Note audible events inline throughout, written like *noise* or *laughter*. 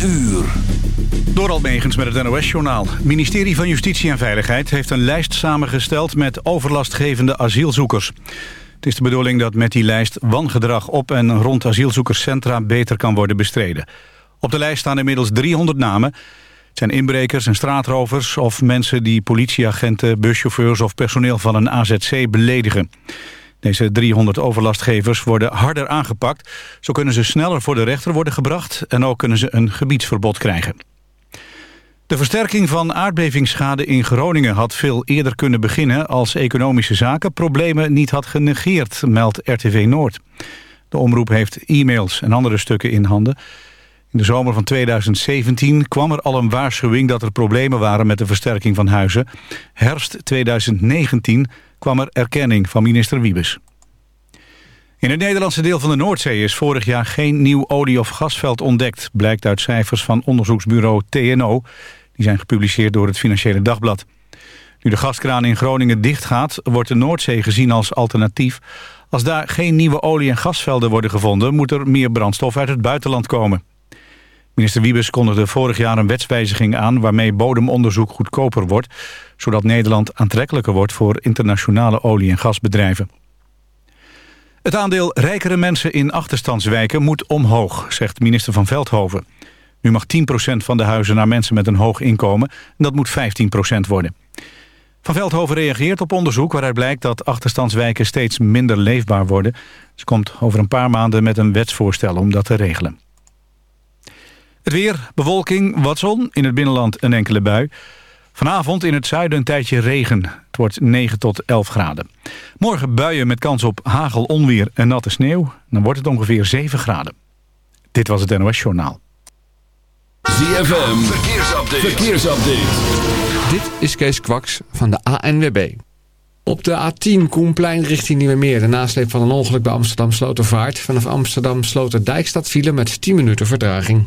uur. Door met het NOS-journaal. Het ministerie van Justitie en Veiligheid heeft een lijst samengesteld met overlastgevende asielzoekers. Het is de bedoeling dat met die lijst wangedrag op en rond asielzoekerscentra beter kan worden bestreden. Op de lijst staan inmiddels 300 namen. Het zijn inbrekers en straatrovers of mensen die politieagenten, buschauffeurs of personeel van een AZC beledigen. Deze 300 overlastgevers worden harder aangepakt. Zo kunnen ze sneller voor de rechter worden gebracht... en ook kunnen ze een gebiedsverbod krijgen. De versterking van aardbevingsschade in Groningen had veel eerder kunnen beginnen... als economische zaken problemen niet had genegeerd, meldt RTV Noord. De omroep heeft e-mails en andere stukken in handen. In de zomer van 2017 kwam er al een waarschuwing dat er problemen waren met de versterking van huizen. Herfst 2019 kwam er erkenning van minister Wiebes. In het Nederlandse deel van de Noordzee is vorig jaar geen nieuw olie- of gasveld ontdekt... blijkt uit cijfers van onderzoeksbureau TNO. Die zijn gepubliceerd door het Financiële Dagblad. Nu de gaskraan in Groningen dichtgaat, wordt de Noordzee gezien als alternatief. Als daar geen nieuwe olie- en gasvelden worden gevonden... moet er meer brandstof uit het buitenland komen. Minister Wiebes kondigde vorig jaar een wetswijziging aan... waarmee bodemonderzoek goedkoper wordt... zodat Nederland aantrekkelijker wordt voor internationale olie- en gasbedrijven. Het aandeel rijkere mensen in achterstandswijken moet omhoog, zegt minister van Veldhoven. Nu mag 10% van de huizen naar mensen met een hoog inkomen... en dat moet 15% worden. Van Veldhoven reageert op onderzoek waaruit blijkt dat achterstandswijken steeds minder leefbaar worden. Ze komt over een paar maanden met een wetsvoorstel om dat te regelen. Het weer, bewolking, wat zon, in het binnenland een enkele bui. Vanavond in het zuiden een tijdje regen. Het wordt 9 tot 11 graden. Morgen buien met kans op hagel, onweer en natte sneeuw. Dan wordt het ongeveer 7 graden. Dit was het NOS Journaal. ZFM, verkeersupdate. verkeersupdate. Dit is Kees Kwaks van de ANWB. Op de A10 Koenplein richting Nieuwemeer. De nasleep van een ongeluk bij Amsterdam Slotervaart. Vanaf Amsterdam Sloterdijk staat file met 10 minuten vertraging.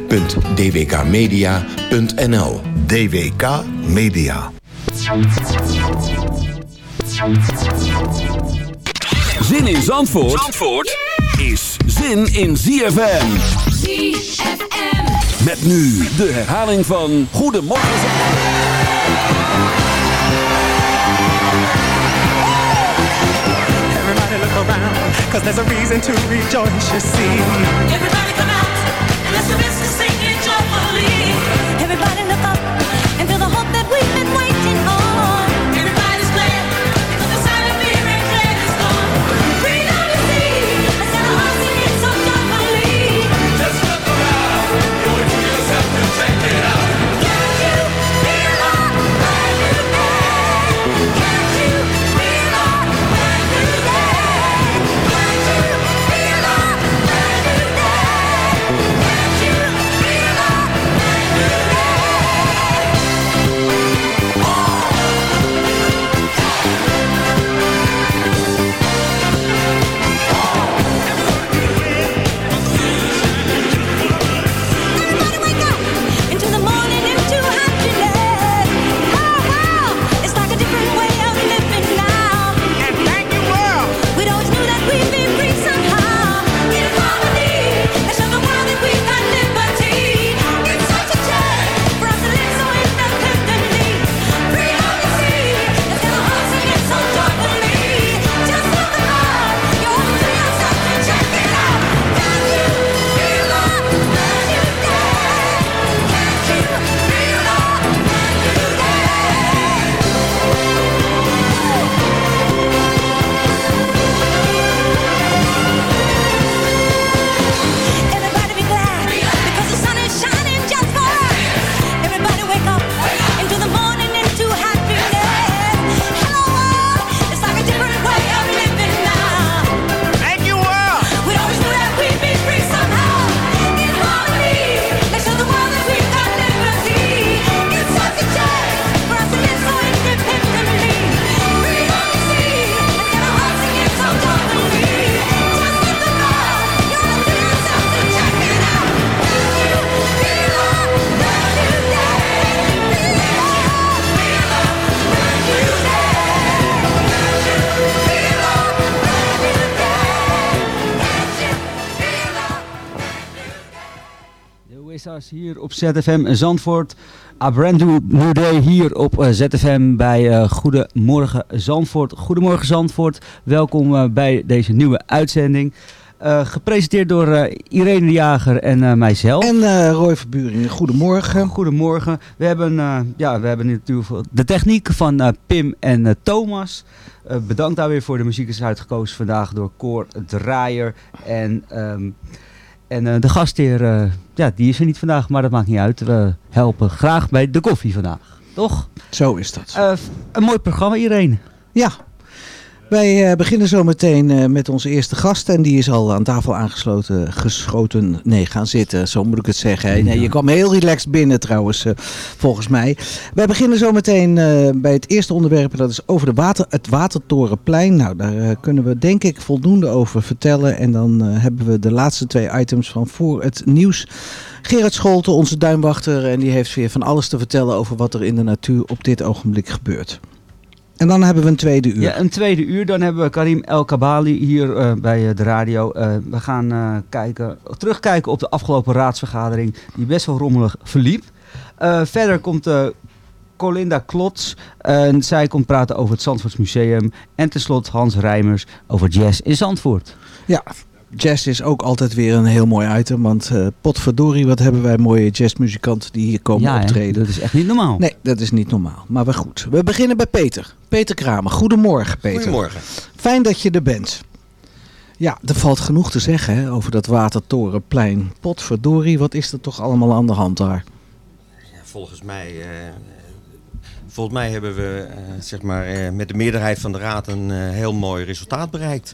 www.dwkmedia.nl DWK Media. Zin in Zandvoort, Zandvoort is zin in ZFM. ZFM. Met nu de herhaling van Goedemorgen. Everybody look around, cause there's a reason to rejoice, you see. Everybody come out Just the business. Hier op ZFM Zandvoort. A brand new, day hier op eh, ZFM bij eh, Goedemorgen Zandvoort. Goedemorgen Zandvoort, welkom eh, bij deze nieuwe uitzending. Gepresenteerd door Irene de Jager en mijzelf. En Roy Verburingen, goedemorgen. Goedemorgen. We hebben, ja, we hebben natuurlijk de techniek van Pim en Thomas. Bedankt daar weer voor de muziek is uitgekozen vandaag door Cor Draaier. En, ehm, en eh, de gastheer, eh, ja, die is er niet vandaag, maar dat maakt niet uit. We helpen graag bij de koffie vandaag, toch? Zo is dat. Eh, een mooi programma, Irene. Ja. Wij eh, beginnen zo meteen eh, met onze eerste gast. En die is al aan tafel aangesloten, geschoten. Nee, gaan zitten, zo moet ik het zeggen. Nee, je kwam heel relaxed binnen trouwens, eh, volgens mij. Wij beginnen zo meteen bij het eerste onderwerp. en Dat is over de water, het Watertorenplein. Nou, daar kunnen we denk ik voldoende over vertellen. En dan hebben we de laatste twee items van voor het nieuws. Gerard Scholte, onze duimwachter. En die heeft weer van alles te vertellen over wat er in de natuur op dit ogenblik gebeurt. En dan hebben we een tweede uur. Ja, een tweede uur. Dan hebben we Karim El Kabali hier eh, bij eh, de radio. Eh, we gaan kijken, terugkijken op de afgelopen raadsvergadering die best wel rommelig verliep. Verder komt Colinda Klots. en zij komt praten over het Zandvoorts Museum. En tenslotte Hans Rijmers over jazz in Zandvoort. Ja, jazz is ook altijd weer een heel mooi item. Want eh potverdorie, wat hebben wij mooie jazzmuzikanten die hier komen Ja, hè? optreden. dat is echt niet normaal. Nee, dat is niet normaal. Maar wel goed. We beginnen bij Peter. Peter Kramer. Goedemorgen, Peter. Goedemorgen. Fijn dat je er bent. Ja, er valt genoeg te zeggen hè, over dat Watertorenplein. Potverdorie, wat is er toch allemaal aan de hand daar? Ja, volgens mij, eh, volgens mij hebben we eh, zeg maar, eh, met de meerderheid van de raad een eh, heel mooi resultaat bereikt.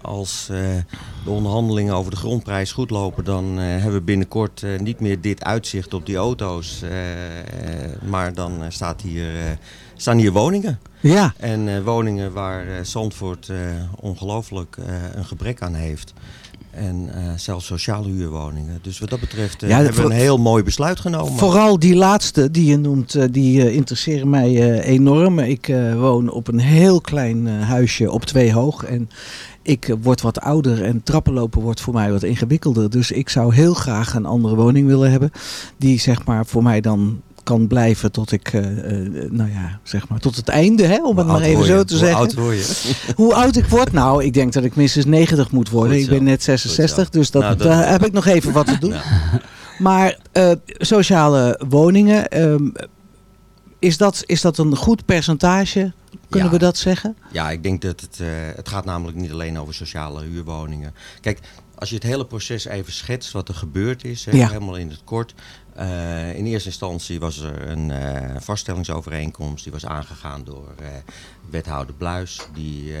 Als de onderhandelingen over de grondprijs goed lopen, dan hebben we binnenkort niet meer dit uitzicht op die auto's. maar dan staat hier, staan hier woningen. Ja. En woningen waar Zandvoort ongelooflijk een gebrek aan heeft. En eh, zelfs sociale huurwoningen. Dus wat dat betreft eh, Ja, hebben we een heel mooi besluit genomen. Vooral die laatste die je noemt, eh, die interesseren mij enorm. Ik woon op een heel klein huisje op twee hoog. En ik word wat ouder en trappenlopen wordt voor mij wat ingewikkelder. Dus ik zou heel graag een andere woning willen hebben. Die zeg maar voor mij dan kan blijven tot ik, eh, nou ja, zeg maar tot het einde, hè, om het maar even zo te Hoe zeggen. oud word je? *laughs* Hoe oud ik word? Nou, ik denk dat ik minstens 90 moet worden. Ik ben net Goed 66, zo. dus dat, Nou, dat- daar heb ik nog even wat te doen. *laughs* Maar eh, sociale woningen, ehm, is, dat, is dat een goed percentage? Kunnen Ja. we dat zeggen? Ja, ik denk dat het, het gaat namelijk niet alleen over sociale huurwoningen. Kijk, als je het hele proces even schetst wat er gebeurd is, Ja. helemaal in het kort. Eh, in eerste instantie was er een eh, vaststellingsovereenkomst. Die was aangegaan door eh, wethouder Bluis. Die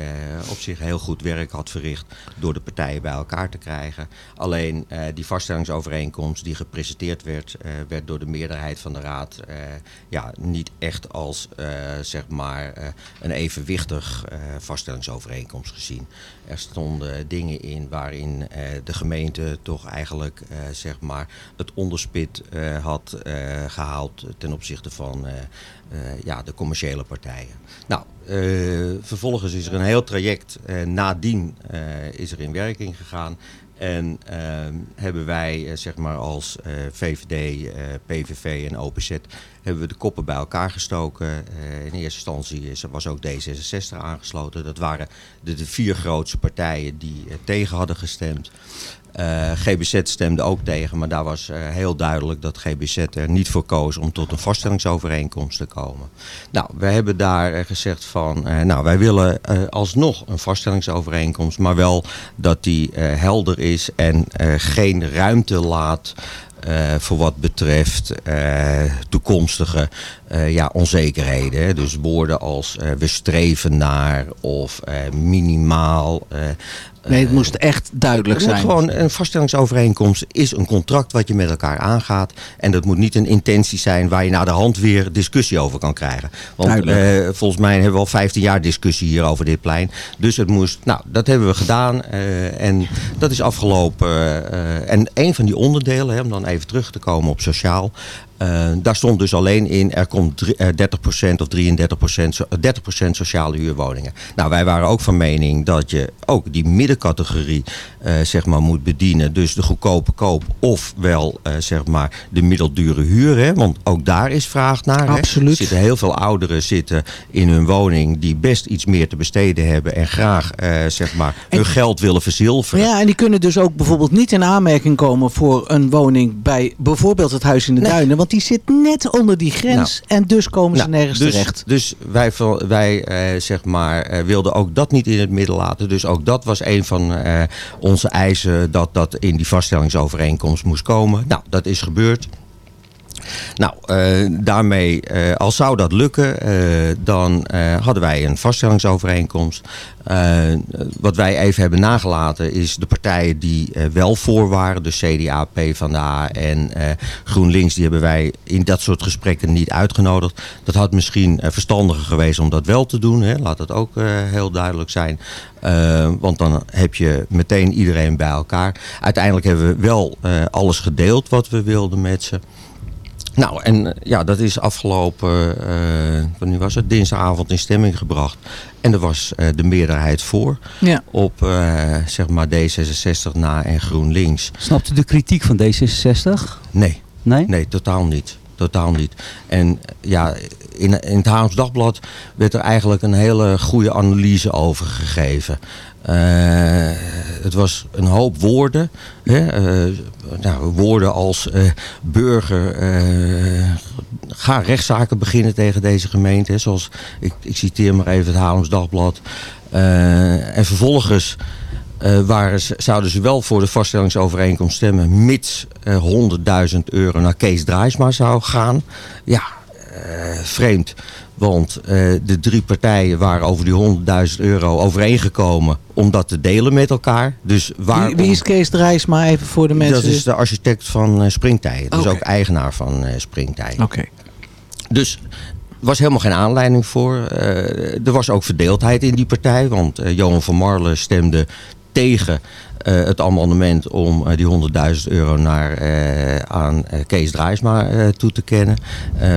op zich heel goed werk had verricht door de partijen bij elkaar te krijgen. Alleen die vaststellingsovereenkomst die gepresenteerd werd, werd door de meerderheid van de raad ja, niet echt als zeg maar, een evenwichtig vaststellingsovereenkomst gezien. Er stonden dingen in waarin de gemeente toch eigenlijk zeg maar het onderspit had eh, gehaald ten opzichte van eh, eh, ja, de commerciële partijen. Nou, eh, vervolgens is er een heel traject eh, nadien eh, is er in werking gegaan. En ehm, hebben wij eh, zeg maar als eh, VVD, eh, PVV en OPZ hebben we de koppen bij elkaar gestoken. Eh, in eerste instantie was ook D66 aangesloten. Dat waren de, de vier grootste partijen die eh, tegen hadden gestemd. Eh, GBZ stemde ook tegen, maar daar was eh, heel duidelijk dat GBZ er niet voor koos om tot een vaststellingsovereenkomst te komen. Nou, wij hebben daar eh, gezegd van, nou wij willen alsnog een vaststellingsovereenkomst, maar wel dat die helder is en geen ruimte laat voor wat betreft toekomstige ja, onzekerheden. Dus woorden als we streven naar of minimaal. Nee, het moest echt duidelijk het moet zijn. gewoon een vaststellingsovereenkomst is een contract wat je met elkaar aangaat. En dat moet niet een intentie zijn waar je na de hand weer discussie over kan krijgen. Want eh, volgens mij hebben we al 15 jaar discussie hier over dit plein. Dus het moest, nou, dat hebben we gedaan. eh, en dat is afgelopen. eh, en een van die onderdelen, hè, om dan even terug te komen op sociaal. Eh, daar stond dus alleen in, er komt drie- eh, 30% of 33%, so- eh, 30% sociale huurwoningen. Nou, wij waren ook van mening dat je ook die middencategorie eh, zeg maar moet bedienen. Dus de goedkope koop ofwel eh, zeg maar de middeldure huur. Hè? Want ook daar is vraag naar. Hè? Absoluut. Er zitten heel veel ouderen zitten in hun woning die best iets meer te besteden hebben. En graag zeg maar hun geld willen verzilveren. Ja, en die kunnen dus ook bijvoorbeeld niet in aanmerking komen voor een woning bij bijvoorbeeld het Huis in de Duinen. Want die zit net onder die grens en dus komen ze Nou, nergens dus, terecht. Dus wij, wij eh, zeg maar, eh, wilden ook dat niet in het midden laten. Dus ook dat was een van eh, onze eisen dat dat in die vaststellingsovereenkomst moest komen. Nou, dat is gebeurd. Nou, eh, daarmee, eh, als zou dat lukken, eh, dan hadden wij een vaststellingsovereenkomst. Wat wij even hebben nagelaten is de partijen die wel voor waren, dus CDA, PvdA en GroenLinks, die hebben wij in dat soort gesprekken niet uitgenodigd. Dat had misschien verstandiger geweest om dat wel te doen, hè? laat dat ook heel duidelijk zijn. Want dan heb je meteen iedereen bij elkaar. Uiteindelijk hebben we wel alles gedeeld wat we wilden met ze. Nou, en eh, ja, dat is afgelopen, eh wanneer was het? Dinsdagavond in stemming gebracht. En er was eh, de meerderheid voor. Ja. Op, eh, zeg maar, D66 na en GroenLinks. Snapt u de kritiek van D66? Nee. Nee? Nee, totaal niet. Totaal niet. En ja, in, in het Haarlems Dagblad werd er eigenlijk een hele goede analyse over gegeven. Eh, het was een hoop woorden. Hè? eh, nou, woorden als eh, burger, ga rechtszaken beginnen tegen deze gemeente. Zoals, ik, ik citeer maar even het Haarlems Dagblad. En vervolgens waren zouden ze wel voor de vaststellingsovereenkomst stemmen, mits eh 100.000 euro naar Kees Draaisma zou gaan. Ja, vreemd. Want eh, de drie partijen waren over die 100.000 euro overeengekomen om dat te delen met elkaar. Dus waarom... Wie, is Kees Drijsma even voor de mensen? Dat is de architect van eh, Springtij. Dus Oké. ook eigenaar van eh, Springtij. Oké. Dus er was helemaal geen aanleiding voor. Eh, er was ook verdeeldheid in die partij. Want eh, Johan van Marle stemde tegen eh, het amendement om eh, die 100.000 euro naar, eh, aan Kees Draaisma toe te kennen.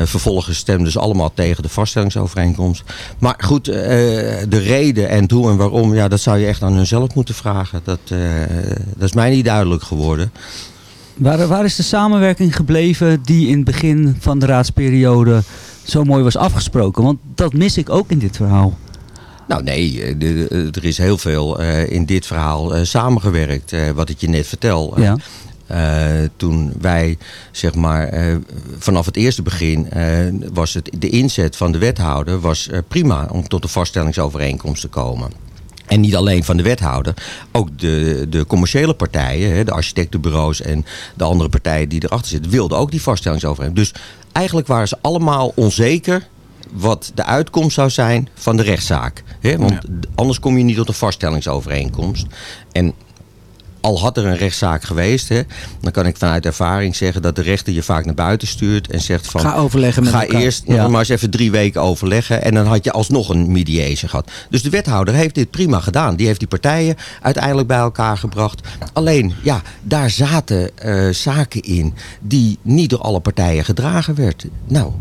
Vervolgens stemden ze allemaal tegen de vaststellingsovereenkomst. Maar goed, de reden en hoe en waarom, ja, dat zou je echt aan hunzelf moeten vragen. Dat, dat is mij niet duidelijk geworden. Waar, waar is de samenwerking gebleven die in het begin van de raadsperiode zo mooi was afgesproken? Want dat mis ik ook in dit verhaal. Nou nee, eh, de- er is heel veel eh, in dit verhaal eh, samengewerkt. eh, wat ik je net vertel. Ja. Eh, toen wij, zeg maar, eh, vanaf het eerste begin eh, was het de inzet van de wethouder was eh, prima om tot een vaststellingsovereenkomst te komen. En niet alleen van de wethouder, ook de, de commerciële partijen, hè, de architectenbureaus en de andere partijen die erachter zitten, wilden ook die vaststellingsovereenkomst. Dus eigenlijk waren ze allemaal onzeker wat de uitkomst zou zijn van de rechtszaak. Hè? Want anders kom je niet tot een vaststellingsovereenkomst. En al had er een rechtszaak geweest, hè, dan kan ik vanuit ervaring zeggen dat de rechter je vaak naar buiten stuurt en zegt van Ga overleggen met ga elkaar. eerst Ja. nog maar eens even drie weken overleggen en dan had je alsnog een mediation gehad. Dus de wethouder heeft dit prima gedaan. Die heeft die partijen uiteindelijk bij elkaar gebracht. Alleen, ja, daar zaten eh, zaken in die niet door alle partijen gedragen werd. Nou,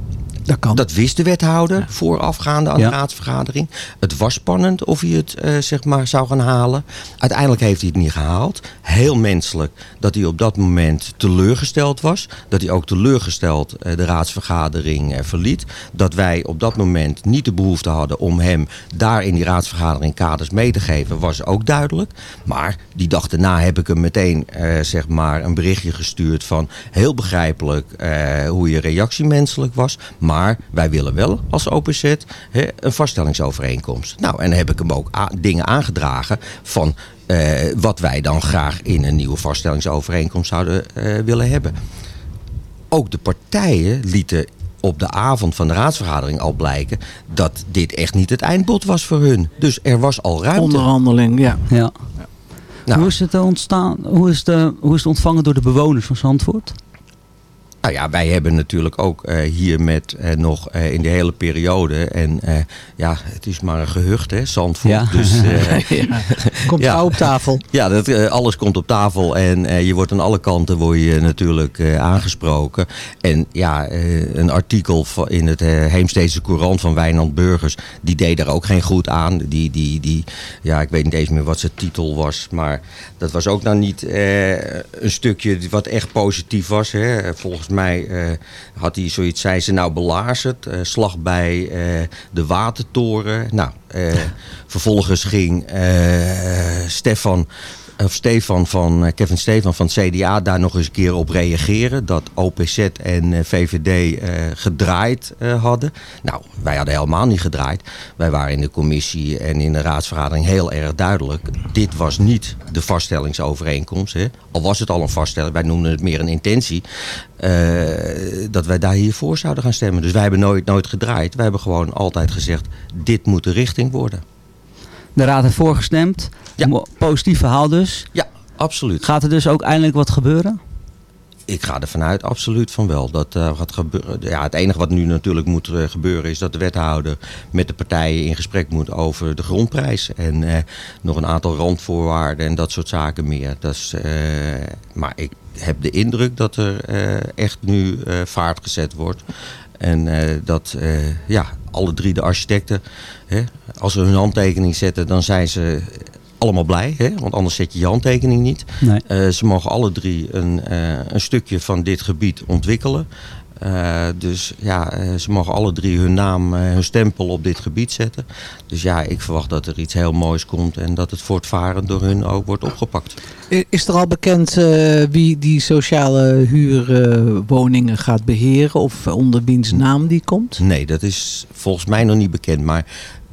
dat, kan. dat wist de wethouder voorafgaande aan Ja. de raadsvergadering. Het was spannend of hij het eh, zeg maar zou gaan halen. Uiteindelijk heeft hij het niet gehaald. Heel menselijk dat hij op dat moment teleurgesteld was. Dat hij ook teleurgesteld eh, de raadsvergadering eh, verliet. Dat wij op dat moment niet de behoefte hadden om hem daar in die raadsvergadering kaders mee te geven, was ook duidelijk. Maar die dag daarna heb ik hem meteen zeg maar een berichtje gestuurd van heel begrijpelijk hoe je reactie menselijk was. Maar wij willen wel als OPZ hè, een vaststellingsovereenkomst. Nou, en dan heb ik hem ook dingen aangedragen van eh, wat wij dan graag in een nieuwe vaststellingsovereenkomst zouden eh, willen hebben. Ook de partijen lieten op de avond van de raadsvergadering al blijken dat dit echt niet het eindbod was voor hun. Dus er was al ruimte. Onderhandeling, ja. Ja. Nou. Hoe is het ontstaan? Hoe is, de, hoe is het ontvangen door de bewoners van Zandvoort? Nou ja, wij hebben natuurlijk ook eh, hier met eh, nog eh, in de hele periode. En ja, het is maar een gehucht, hè, Zandvoort. Ja. Dus, *laughs* Ja. Komt *laughs* gauw op tafel. Ja, dat, alles komt op tafel en je wordt aan alle kanten word je natuurlijk aangesproken. En ja, een artikel van- in het Heemstedse Courant van Wijnand Burgers, die deed er ook geen goed aan. Die, die, die, ja, ik weet niet eens meer wat zijn titel was, maar dat was ook nou niet een stukje wat echt positief was. Hè. Volgens mij eh, had hij zoiets, zei ze nou belazerd, eh, slag bij eh, de watertoren. Nou, *laughs* vervolgens ging Stefan of Stefan van, eh, Kevin Stefan van CDA daar nog eens een keer op reageren. Dat OPZ en eh, VVD eh, gedraaid eh, hadden. Nou, wij hadden helemaal niet gedraaid. Wij waren in de commissie en in de raadsvergadering heel erg duidelijk. Dit was niet de vaststellingsovereenkomst. Hè. Al was het al een vaststelling, wij noemden het meer een intentie. eh, dat wij daar hiervoor zouden gaan stemmen. Dus wij hebben nooit, nooit gedraaid. Wij hebben gewoon altijd gezegd, dit moet de richting worden. De raad heeft voorgestemd. Mo- Positief verhaal dus. Ja, absoluut. Gaat er dus ook eindelijk wat gebeuren? Ik ga er vanuit absoluut van wel. Dat eh, gaat gebeuren. Ja, het enige wat nu natuurlijk moet eh, gebeuren is dat de wethouder met de partijen in gesprek moet over de grondprijs. En eh, nog een aantal randvoorwaarden en dat soort zaken meer. Dat is, maar ik heb de indruk dat er echt nu vaart gezet wordt. En dat ja, alle drie de architecten, hè, als ze hun handtekening zetten, dan zijn ze allemaal blij. Hè? Want anders zet je je handtekening niet. Nee. Eh, ze mogen alle drie een, eh, een stukje van dit gebied ontwikkelen. Eh, dus ja, eh, ze mogen alle drie hun naam, eh, hun stempel op dit gebied zetten. Dus ja, ik verwacht dat er iets heel moois komt en dat het voortvarend door hun ook wordt opgepakt. Is er al bekend wie die sociale huurwoningen gaat beheren of onder wiens naam die komt? Nee, dat is volgens mij nog niet bekend. Maar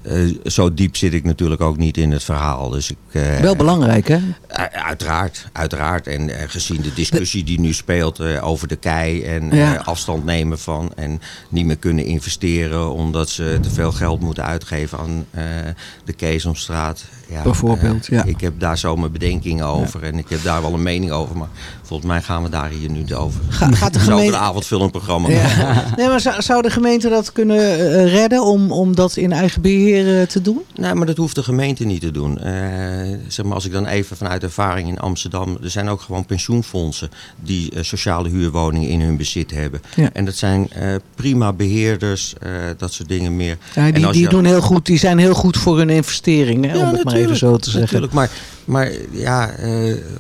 eh, zo diep zit ik natuurlijk ook niet in het verhaal. Dus ik, eh, Wel belangrijk, hè? U- Uiteraard, uiteraard. En eh, gezien de discussie die nu speelt over de kei en Ja. afstand nemen van en niet meer kunnen investeren omdat ze te veel geld moeten uitgeven aan de Keesomstraat. Ja, Bijvoorbeeld, eh, ja. Ik heb daar zo mijn bedenkingen over en ik heb daar wel een mening over. Maar volgens mij gaan we daar hier nu over. Ga- gaat de gemeente- een avondfilmprogramma Ja. *laughs* Nee, maar zou, zou de gemeente dat kunnen eh, redden om, om dat in eigen beheer eh, te doen? Nee, maar dat hoeft de gemeente niet te doen. Zeg maar, als ik dan even vanuit ervaring in Amsterdam... er zijn ook gewoon pensioenfondsen die sociale huurwoningen in hun bezit hebben. Ja. En dat zijn prima beheerders, eh, dat soort dingen meer. Ja, En die, als die, je- doen heel goed, die zijn heel goed voor hun investeringen, hè, om het maar even zo te zeggen. Natuurlijk, maar, maar ja, eh,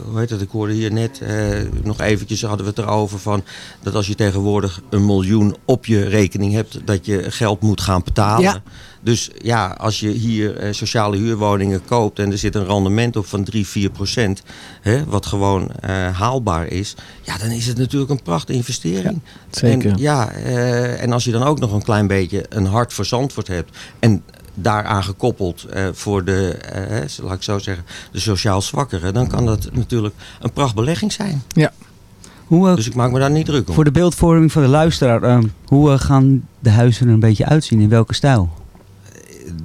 hoe heet dat? Ik hoorde hier net eh, nog eventjes hadden we het erover van dat als je tegenwoordig een miljoen op je rekening hebt, dat je geld moet gaan betalen. Ja. Dus ja, als je hier eh, sociale huurwoningen koopt en er zit een rendement op van 3, 4 procent, hè, wat gewoon haalbaar is, ja, dan is het natuurlijk een prachtige investering. zeker. En, ja, en als je dan ook nog een klein beetje een hart voor Zandvoort hebt en daaraan gekoppeld eh, voor de, hè, laat ik zo zeggen, de sociaal zwakkeren, dan kan dat natuurlijk een prachtbelegging zijn. Ja. Hoe, eh, Dus ik maak me daar niet druk om. Voor de beeldvorming van de luisteraar, hoe gaan de huizen er een beetje uitzien? In welke stijl?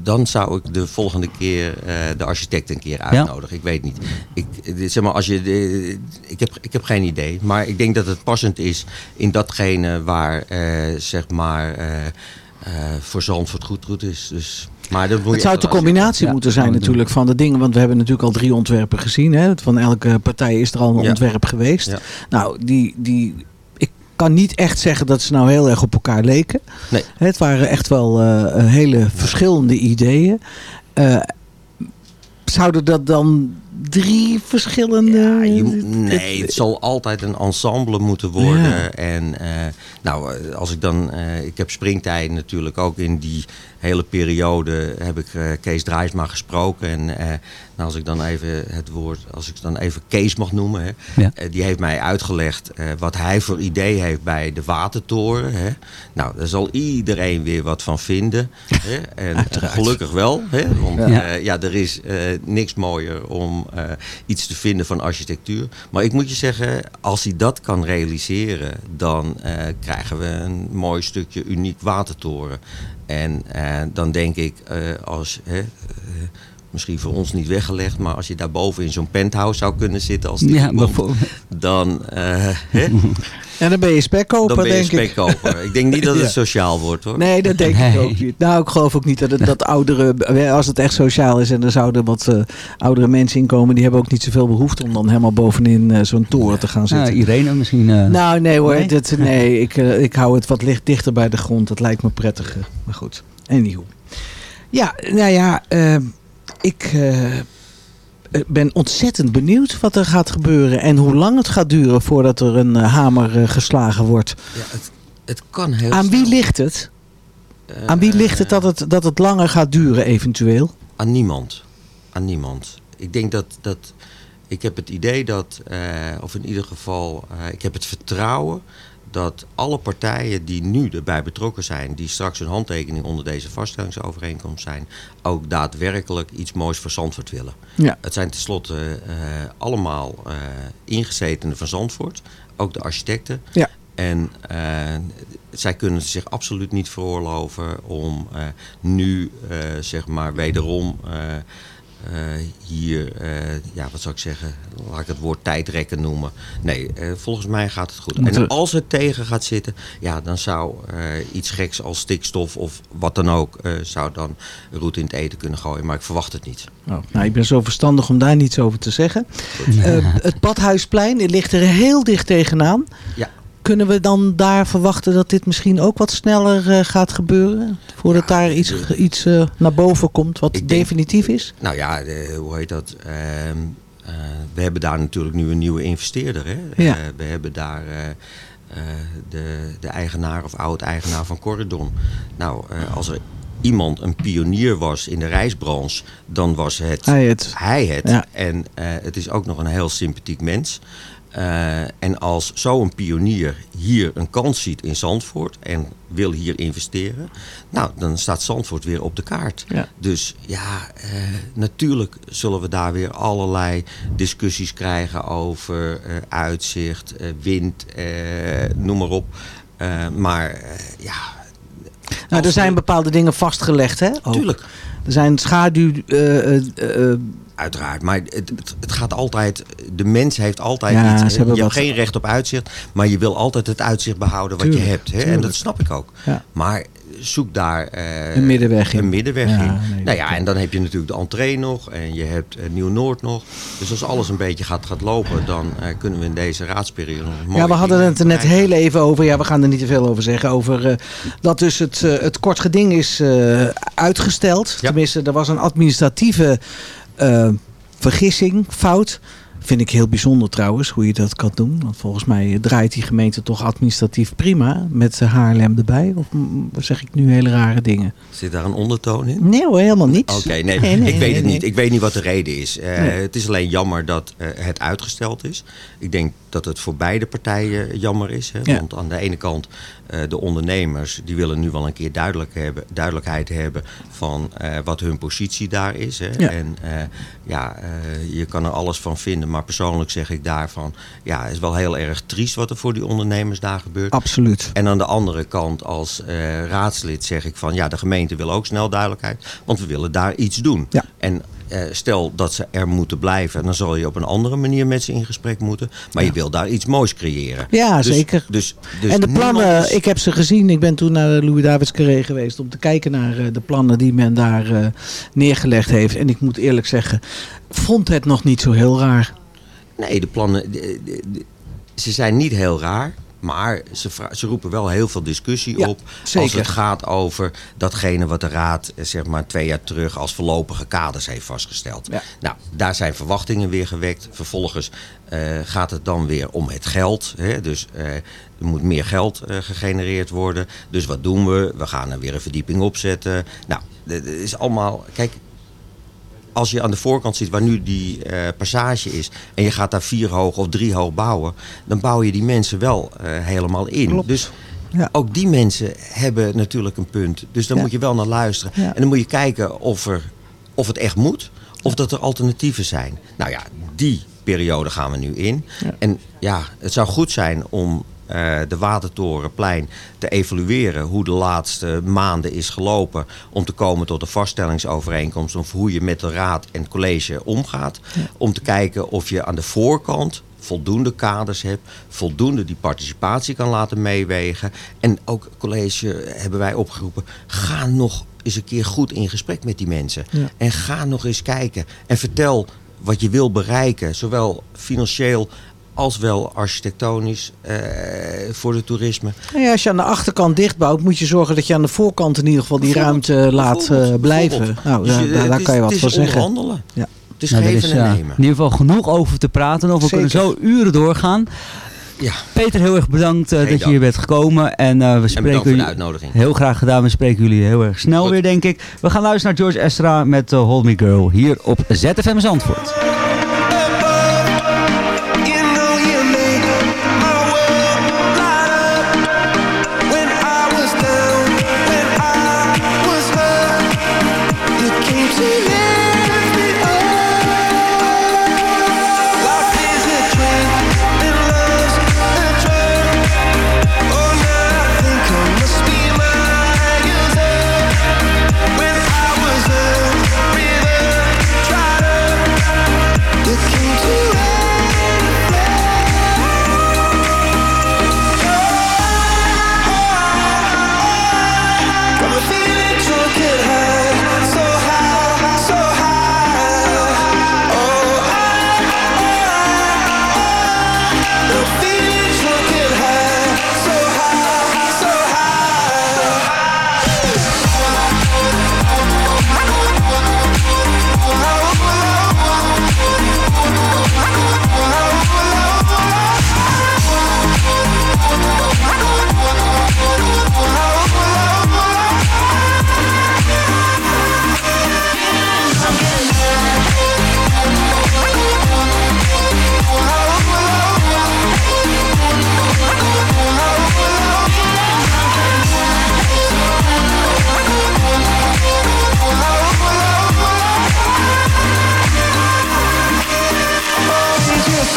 dan zou ik de volgende keer de architect een keer uitnodigen. Ik weet niet. Ik, zeg maar, als je, de- ik, heb, ik heb geen idee. Maar ik denk dat het passend is in datgene waar zeg maar, voor Zandvoort goed goed is. Dus, maar dat moet Het zou de combinatie moeten zijn natuurlijk van de dingen. Want we hebben natuurlijk al drie ontwerpen gezien. Hè? Van elke partij is er al een Ja. ontwerp geweest. Ja. Nou, die, die, ik kan niet echt zeggen dat ze nou heel erg op elkaar leken. Nee. Het waren echt wel eh, hele verschillende ideeën. Eh, zouden dat dan drie verschillende... Je nee, het zal altijd een ensemble moeten worden. Ja. En eh, nou, eh, als ik dan, eh, ik heb springtijd natuurlijk ook in die hele periode heb ik Kees Drijsma gesproken. En nou, als ik dan even het woord, als ik dan even Kees mag noemen, hè, Ja. eh, die heeft mij uitgelegd eh, wat hij voor idee heeft bij de watertoren. Hè. Nou, daar zal iedereen weer wat van vinden. *laughs* Hè. En eh, gelukkig wel, hè, want Ja. ja. ja, er is eh, niks mooier om eh, iets te vinden van architectuur. Maar ik moet je zeggen, als hij dat kan realiseren, dan eh, krijgen we een mooi stukje uniek watertoren. En eh, dan denk ik, eh, als, hè, eh, misschien voor ons niet weggelegd, maar als je daarboven in zo'n penthouse zou kunnen zitten als die Ja, komt, bijvoorbeeld. dan, eh, hè? *laughs* En dan ben je spekkoper, dan ben je denk ik. spekkoper. Ik denk niet dat *laughs* het Ja. sociaal wordt hoor. Nee, dat denk ik ook niet. Nou, ik geloof ook niet dat, het, dat ouderen, als het echt sociaal is en er zouden wat eh, oudere mensen inkomen, die hebben ook niet zoveel behoefte om dan helemaal bovenin eh, zo'n toren te gaan Ja, zitten. Irene misschien. eh, nou, nee hoor, nee? Dat, nee ik, eh, ik hou het wat licht dichter bij de grond. Dat lijkt me prettiger. Maar goed, anyhow. Ja, nou ja, eh, ik eh, eh, ben ontzettend benieuwd wat er gaat gebeuren en hoe lang het gaat duren voordat er een eh, hamer geslagen wordt. Ja, het, het kan heel Aan wie ligt het? Aan wie ligt het dat, het dat het langer gaat duren eventueel? Aan niemand. Aan niemand. Ik denk dat, dat ik heb het idee dat, of in ieder geval, ik heb het vertrouwen dat alle partijen die nu erbij betrokken zijn, die straks een handtekening onder deze vaststellingsovereenkomst zijn, ook daadwerkelijk iets moois voor Zandvoort willen. Ja. Het zijn tenslotte eh, allemaal eh, ingezetenen van Zandvoort, ook de architecten. Ja. En eh, zij kunnen zich absoluut niet veroorloven om nu, zeg maar, wederom hier, eh, ja, wat zou ik zeggen, laat ik het woord tijdrekken noemen. Nee, eh, volgens mij gaat het goed. En als het tegen gaat zitten, ja, dan zou eh, iets geks als stikstof of wat dan ook, eh, zou dan roet in het eten kunnen gooien. Maar ik verwacht het niet. Oh, nou, ik ben zo verstandig om daar niets over te zeggen. Eh, het Badhuisplein het ligt er heel dicht tegenaan. Ja. Kunnen we dan daar verwachten dat dit misschien ook wat sneller eh, gaat gebeuren? Voordat daar iets, iets eh, naar boven komt wat definitief is? Nou ja, hoe heet dat? Ehm, eh, we hebben daar natuurlijk nu een nieuwe investeerder. Hè? Ja. We hebben daar de, de eigenaar of oud-eigenaar van Corridon. Nou, als er iemand een pionier was in de reisbranche, dan was het Hij het. hij het. Ja. En het is ook nog een heel sympathiek mens. Eh, en als zo'n pionier hier een kans ziet in Zandvoort en wil hier investeren, nou, dan staat Zandvoort weer op de kaart. Ja. Dus ja, eh, natuurlijk zullen we daar weer allerlei discussies krijgen over eh, uitzicht, wind, noem maar op. Maar ja, Nou, er zijn bepaalde dingen vastgelegd, hè? ook. Tuurlijk. Er zijn schaduw... Uiteraard, maar het, het, gaat altijd. De mens heeft altijd Ja, iets. ze Je hebt wat- geen recht op uitzicht, maar je wil altijd het uitzicht behouden wat Tuurlijk, je hebt. Hè? En dat snap ik ook. Ja. Maar zoek daar eh, Een middenweg in. Een middenweg Ja, in. nee, nou ja, en dan heb je natuurlijk de entree nog en je hebt eh, Nieuw-Noord nog. Dus als alles een beetje gaat, gaat lopen, dan eh, kunnen we in deze raadsperiode nog Ja, we hadden het er net heel even over. Ja, we gaan er niet te veel over zeggen. Over dat dus het, het kort geding is uitgesteld. Tenminste, er was een administratieve vergissing, fout. Vind ik heel bijzonder trouwens, hoe je dat kan doen. Want volgens mij draait die gemeente toch administratief prima. Met eh, Haarlem erbij. Of mm, zeg ik nu hele rare dingen? Zit daar een ondertoon in? Nee hoor, helemaal niet. Oké, nee, Nee, *laughs* nee, ik weet het niet. Ik weet niet wat de reden is. Eh. Het is alleen jammer dat eh, het uitgesteld is. Ik denk dat het voor beide partijen jammer is. Hè? Ja. Want aan de ene kant, de ondernemers, die willen nu wel een keer duidelijk hebben, duidelijkheid hebben van wat hun positie daar is. Hè? Ja. En ja, je kan er alles van vinden. Maar persoonlijk zeg ik daarvan, ja, het is wel heel erg triest wat er voor die ondernemers daar gebeurt. Absoluut. En aan de andere kant als eh, raadslid zeg ik van ja, de gemeente wil ook snel duidelijkheid, want we willen daar iets doen. Ja. En eh, stel dat ze er moeten blijven, dan zal je op een andere manier met ze in gesprek moeten. Maar je wil daar iets moois creëren. Ja, Dus- zeker. Dus, dus en de plannen, is- ik heb ze gezien. Ik ben toen naar de Louis Davids Carré geweest om te kijken naar eh, de plannen die men daar neergelegd heeft. En ik moet eerlijk zeggen, vond het nog niet zo heel raar. Nee, de plannen, de- de- de- ze zijn niet heel raar. Maar ze, ze roepen wel heel veel discussie Ja, op. Als zeker. het gaat over datgene wat de Raad eh, zeg maar, twee jaar terug als voorlopige kaders heeft vastgesteld. Ja. Nou, daar zijn verwachtingen weer gewekt. Vervolgens eh, gaat het dan weer om het geld. Hè? Dus eh, er moet meer geld gegenereerd worden. Dus wat doen we? We gaan er weer een verdieping opzetten. Nou, dat is allemaal. Kijk, als je aan de voorkant ziet waar nu die eh, passage is en je gaat daar vier hoog of drie hoog bouwen, dan bouw je die mensen wel eh, helemaal in. Klopt. Dus Ja. ook die mensen hebben natuurlijk een punt. Dus daar Ja. moet je wel naar luisteren. Ja. En dan moet je kijken of, er, of het echt moet of dat er alternatieven zijn. Nou ja, die periode gaan we nu in. En ja, het zou goed zijn om eh, de Watertorenplein te evalueren hoe de laatste maanden is gelopen. Om te komen tot een vaststellingsovereenkomst of hoe je met de raad en het college omgaat. Om te kijken of je aan de voorkant voldoende kaders hebt, voldoende die participatie kan laten meewegen. En ook college hebben wij opgeroepen, ga nog eens een keer goed in gesprek met die mensen. Ja. En ga nog eens kijken en vertel wat je wil bereiken, zowel financieel als wel architectonisch eh, voor de toerisme. Nou ja, als je aan de achterkant dichtbouwt, moet je zorgen dat je aan de voorkant in ieder geval die ruimte laat eh, blijven. Nou, Dus daar, je- daar, het daar is- kan je wat is zeggen. onderhandelen. Ja. Het is Nou, geven is, en ja, nemen. in ieder geval genoeg over te praten. Of we Zeker. kunnen zo uren doorgaan. Ja. Peter, heel erg bedankt eh, dat je hier bent gekomen. En eh, we spreken bedankt voor de jullie- uitnodiging. Heel graag gedaan. We spreken jullie heel erg snel weer, denk ik. We gaan luisteren naar George Estra met eh, Hold Me Girl hier op ZFM Zandvoort.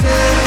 say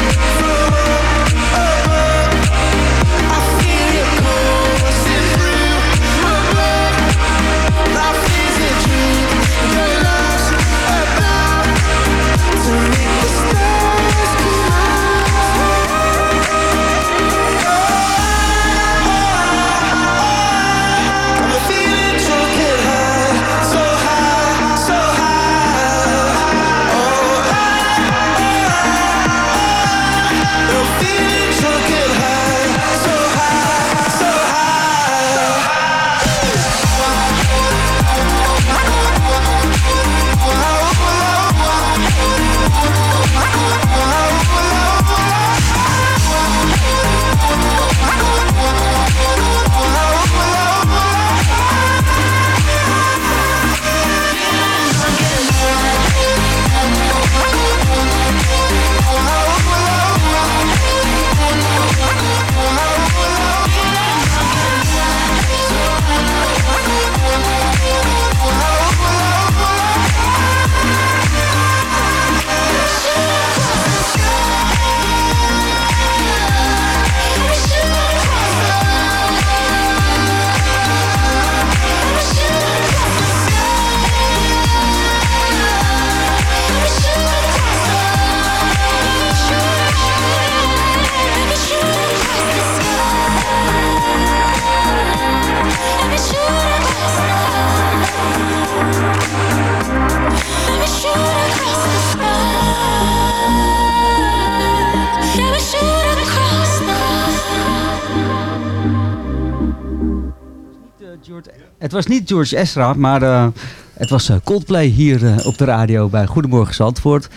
Het was niet George Ezra, maar eh, het was eh, Coldplay hier eh, op de radio bij Goedemorgen Zandvoort.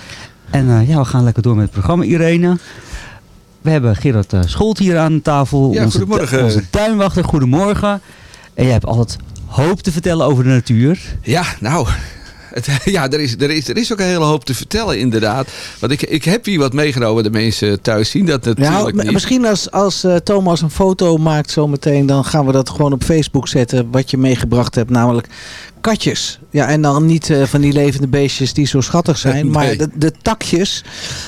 En ja, we gaan lekker door met het programma, Irene. We hebben Gerard Scholt hier aan tafel. Ja, onze, goedemorgen. onze tuinwachter, goedemorgen. En jij hebt altijd hoop te vertellen over de natuur. Ja, nou. Het, *laughs* ja, er is, er, is, er is ook een hele hoop te vertellen, inderdaad. Want ik, ik heb hier wat meegenomen. De mensen thuis zien dat natuurlijk Nou, niet. misschien als, als eh, Thomas een foto maakt zometeen, dan gaan we dat gewoon op Facebook zetten. Wat je meegebracht hebt, namelijk katjes. Ja, en dan niet eh, van die levende beestjes die zo schattig zijn, *laughs* maar de, de takjes.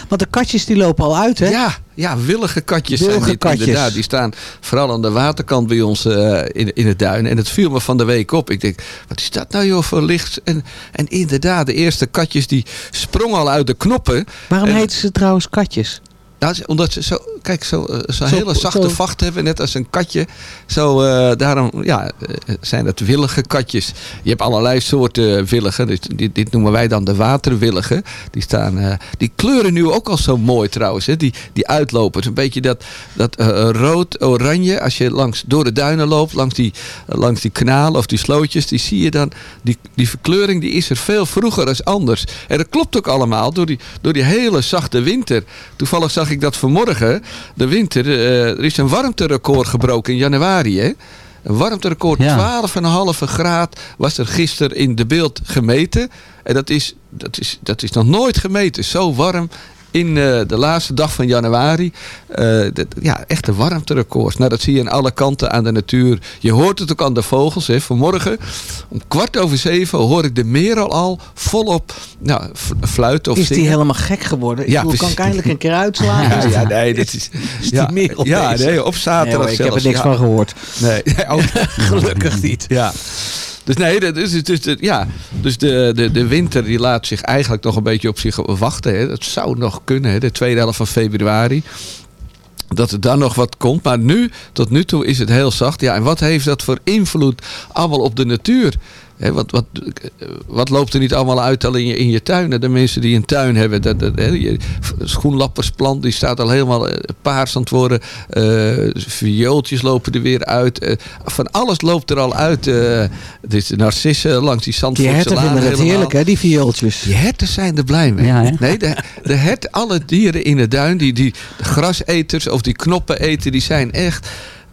Want de katjes die lopen al uit, hè? Ja, ja, willige katjes Willige zijn dit katjes. inderdaad. Die staan vooral aan de waterkant bij ons eh, in, in het duin. En het viel me van de week op. Ik denk, wat is dat nou joh voor licht? En, en inderdaad, de eerste katjes die sprongen al uit de knoppen. Waarom En- heten ze trouwens katjes? Nou, omdat ze zo, kijk, zo, eh, zo'n Zo- hele zachte zo- vacht hebben, net als een katje. Zo, eh, daarom ja, eh, zijn het willige katjes. Je hebt allerlei soorten willigen. Dus dit, dit noemen wij dan de waterwilligen. Die, staan, die kleuren nu ook al zo mooi trouwens. Hè? Die, die uitlopers. Een beetje dat, dat rood-oranje. Als je langs, door de duinen loopt, langs die, langs die kanalen of die slootjes. Die zie je dan, die, die verkleuring die is er veel vroeger als anders. En dat klopt ook allemaal door die, door die hele zachte winter. Toevallig zag ik dat vanmorgen. De winter, eh, er is een warmterecord gebroken in januari. Hè? Een warmterecord, 12,5 graad was er gisteren in de beeld gemeten. En dat is, dat is, dat is nog nooit gemeten. Zo warm in eh, de laatste dag van januari. Dat- ja, echte warmterecords. Nou, dat zie je aan alle kanten aan de natuur. Je hoort het ook aan de vogels. Hè. Vanmorgen om kwart over zeven hoor ik de merel al volop nou, fluiten of Is die helemaal gek geworden? Ja, kan ik eindelijk een keer *laughs* uitslaan? Ja, ja, nee, dit is... Is ja, die merel Ja, nee, op zaterdag Nee hoor, ik heb er niks ja. van gehoord. Nee, ook, *laughs* Gelukkig *laughs* niet. Ja. Dus nee, dat is, dus, de, ja, dus de, de, de winter die laat zich eigenlijk nog een beetje op zich wachten. Hè. Dat zou nog kunnen, hè, de tweede helft van februari. Dat er dan nog wat komt. Maar nu, tot nu toe is het heel zacht. Ja, en wat heeft dat voor invloed allemaal op de natuur? Wat, wat, wat loopt er niet allemaal uit al in je, in je tuin? De mensen die een tuin hebben. Dat, schoenlappersplant die staat al helemaal eh, paars aan het worden. Eh viooltjes lopen er weer uit. Eh, van alles loopt er al uit. de narcissen langs die Die Zandvoortse herten vinden het heerlijk, hè, die viooltjes. Die herten zijn er blij mee. Ja, nee, de, de hert, alle dieren in de duin, die, die graseters of die knoppen eten, die zijn echt...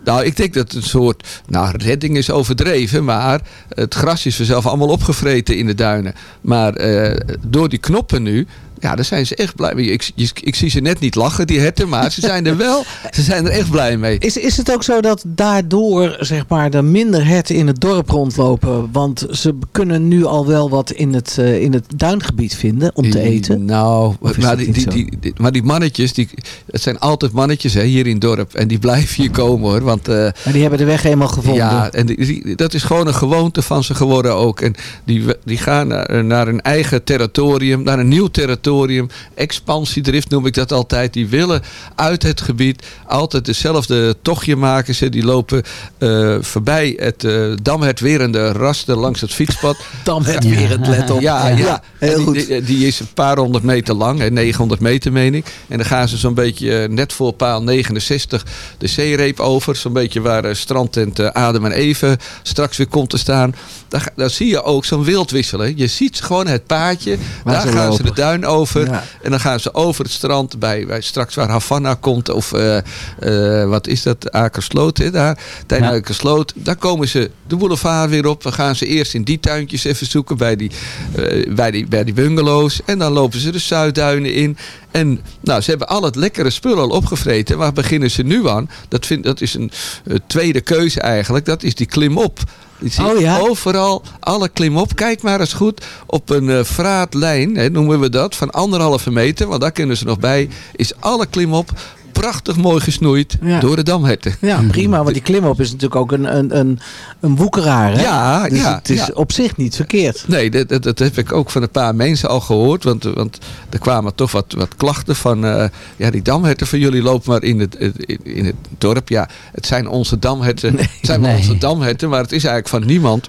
Nou, ik denk dat het een soort... Nou, redding is overdreven, maar het gras is vanzelf allemaal opgevreten in de duinen. Maar eh, door die knoppen nu... Ja, daar zijn ze echt blij mee. Ik, ik, ik zie ze net niet lachen, die herten, maar ze zijn er wel. Ze zijn er echt blij mee. Is, is het ook zo dat daardoor zeg maar, er minder herten in het dorp rondlopen? Want ze kunnen nu al wel wat in het, eh, in het duingebied vinden om te eten. Nou, maar die, die, die, die- maar die mannetjes, die, het zijn altijd mannetjes hè, hier in het dorp. En die blijven hier komen hoor. Want, eh, Maar die hebben de weg helemaal gevonden. ja, en die, die- dat is gewoon een gewoonte van ze geworden ook. En die, die gaan naar, naar een eigen territorium, naar een nieuw territorium. Expansiedrift noem ik dat altijd. Die willen uit het gebied altijd dezelfde tochtje maken. Ze die lopen eh, voorbij het uh, damhertwerende raster langs het fietspad. *laughs* Damhertwerend, let op. Ja, ja. Ja, heel En goed. Die, die, die is een paar honderd meter lang, hè, 900 meter meen ik. En dan gaan ze zo'n beetje eh, net voor paal 69 de zeereep over. Zo'n beetje waar eh, strandtent eh, Adem en Even straks weer komt te staan. Daar, daar zie je ook zo'n wildwisselen. Je ziet gewoon het paadje. Waar daar ze gaan ze de duin over. Ja. En dan gaan ze over het strand bij, bij straks waar Havana komt. Of eh, eh, wat is dat? Akersloot. Hè, daar. Akersloot. Daar komen ze de boulevard weer op. Dan gaan ze eerst in die tuintjes even zoeken bij die, eh, bij die, bij die bungalows. En dan lopen ze de Zuidduinen in. En nou, ze hebben al het lekkere spul al opgevreten. Waar beginnen ze nu aan? Dat, vind, dat is een tweede keuze eigenlijk. Dat is die klimop. Je ziet Oh ja? Overal alle klimop. Kijk maar eens goed. Op een eh vraatlijn, hè, noemen we dat, van anderhalve meter. Want daar kunnen ze nog bij. Is alle klimop prachtig mooi gesnoeid Ja. door de damherten. Ja, prima. Want die klimop is natuurlijk ook een, een, een, een woekeraar. Hè? Ja, dus ja, het is ja. op zich niet verkeerd. Nee, dat, dat, dat heb ik ook van een paar mensen al gehoord. Want, want er kwamen toch wat, wat klachten van... eh, ja, die damherten van jullie lopen maar in het, in, in het dorp. Ja, het zijn onze damherten. het zijn wel Nee. onze damherten, maar het is eigenlijk van niemand.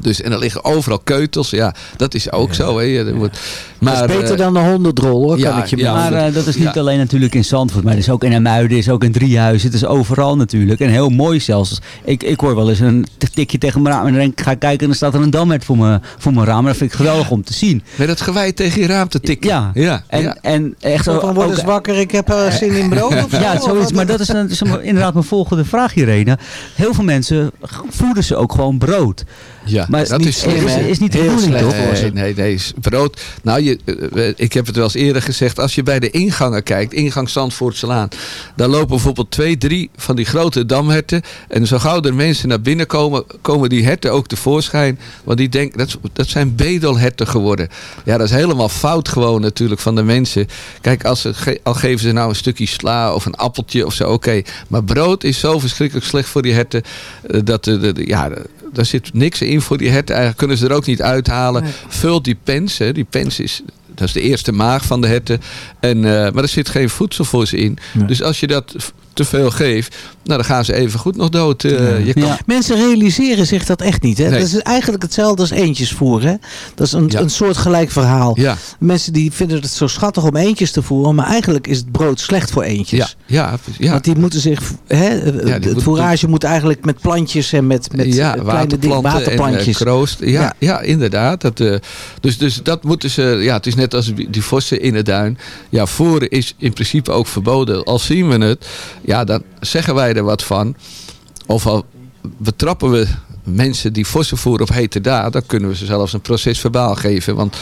Dus, en er liggen overal keutels. Ja, dat is ook zo. Hè. Wordt, maar, dat is beter eh, dan de hondendrol, hoor, ja, kan ik je ja. Maar eh, dat is niet Ja. alleen natuurlijk in Zandvoort, maar het is ook in Amuiden, is ook in Driehuizen. Het is overal natuurlijk. En heel mooi zelfs. Ik, ik hoor wel eens een tikje tegen mijn raam en dan denk ik, ga kijken en dan staat er een damhert voor mijn, voor mijn raam. En dat vind ik geweldig om te zien. Met het gewei tegen je raam te tikken. Ja, ja, en, ja. en echt Zo ook- van worden ze wakker, ik heb eh, zin in brood of *laughs* zo. Ja, zoiets. Maar dat is, dan- inderdaad mijn volgende vraag, Irene. Heel veel mensen voeden ze ook gewoon brood. Ja. Maar dat niet is hè? Is niet de Heel bedoeling, slecht. toch? Nee, nee, Brood. Nou, je, eh, ik heb het wel eens eerder gezegd. Als je bij de ingangen kijkt, ingang Zandvoortselaan. Daar lopen bijvoorbeeld twee, drie van die grote damherten. En zo gauw er mensen naar binnen komen, komen die herten ook tevoorschijn. Want die denken, dat, dat zijn bedelherten geworden. Ja, dat is helemaal fout gewoon natuurlijk van de mensen. Kijk, als ze, al geven ze nou een stukje sla of een appeltje of zo, oké. Maar brood is zo verschrikkelijk slecht voor die herten. eh, Dat, de, de- ja, daar zit niks in voor die herten. Eigenlijk kunnen ze er ook niet uithalen. Vult die pens, hè. die pens is... Dat is de eerste maag van de herten. En, eh, maar er zit geen voedsel voor ze in. Dus als je dat te veel geeft, nou, dan gaan ze even goed nog dood. eh, je kan, Mensen realiseren zich dat echt niet. Hè? Nee. Dat is eigenlijk hetzelfde als eentjesvoer. Hè? Dat is een, Ja. een soort gelijk verhaal. Ja. Mensen die vinden het zo schattig om eentjes te voeren. Maar eigenlijk is het brood slecht voor eentjes. Ja, ja. Want die moeten zich... Hè, het fourage moet eigenlijk met plantjes en met, met eh, kleine dingen, waterplanten en waterplantjes. eh, kroost. Ja, ja. Inderdaad. Dat, eh, dus, dus dat moeten ze... Ja, het is net als die vossen in het duin. Ja, voeren is in principe ook verboden. Al zien we het, ja, dan zeggen wij er wat van. Of al betrappen we mensen die vossen voeren op hete daad... dan kunnen we ze zelfs een proces verbaal geven. Want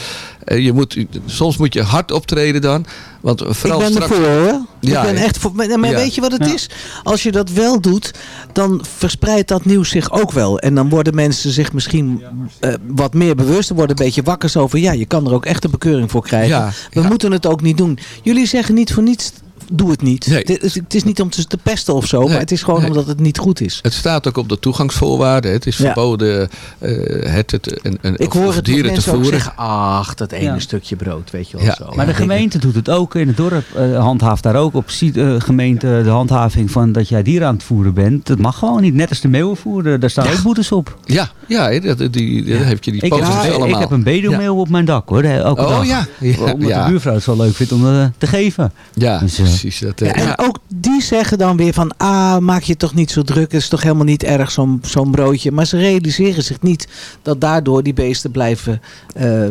eh, je moet, soms moet je hard optreden dan. Want vooral ik ben straks... ervoor hoor. Ja, ik ben echt voor. Maar Ja. weet je wat het Ja. is? Als je dat wel doet, dan verspreidt dat nieuws zich ook wel. En dan worden mensen zich misschien eh, wat meer bewust. Er worden een beetje wakkers over. Ja, je kan er ook echt een bekeuring voor krijgen. Ja, We moeten het ook niet doen. Jullie zeggen niet voor niets. Doe het niet. Nee. Het, is, het is niet om te, te pesten of zo, maar het is gewoon nee. omdat het niet goed is. Het staat ook op de toegangsvoorwaarden. Het is Ja. verboden eh, het, het, en, en, Ik hoor het dieren te voeren. zeggen, ach, dat ene Ja. stukje brood, weet je wel. Ja. Zo. Maar de gemeente doet het ook in het dorp. eh handhaaft daar ook op. Ziet de gemeente de handhaving van dat jij dieren aan het voeren bent. Dat mag gewoon niet. Net als de meeuwenvoer. Daar staan ook boetes op. Ja, ja hè, dat, die, die, daar heb je die Ik, allemaal. ik heb een bedelmeeuw op mijn dak hoor. Elke Oh, dag. ja. Ja, Omdat ja. de buurvrouw het zo leuk vindt om te geven. Ja, Dus, precies. Dat, eh, Ja, en ja. ook die zeggen dan weer van, ah, maak je toch niet zo druk. Het is toch helemaal niet erg, zo'n zo'n broodje. Maar ze realiseren zich niet dat daardoor die beesten blijven... eh,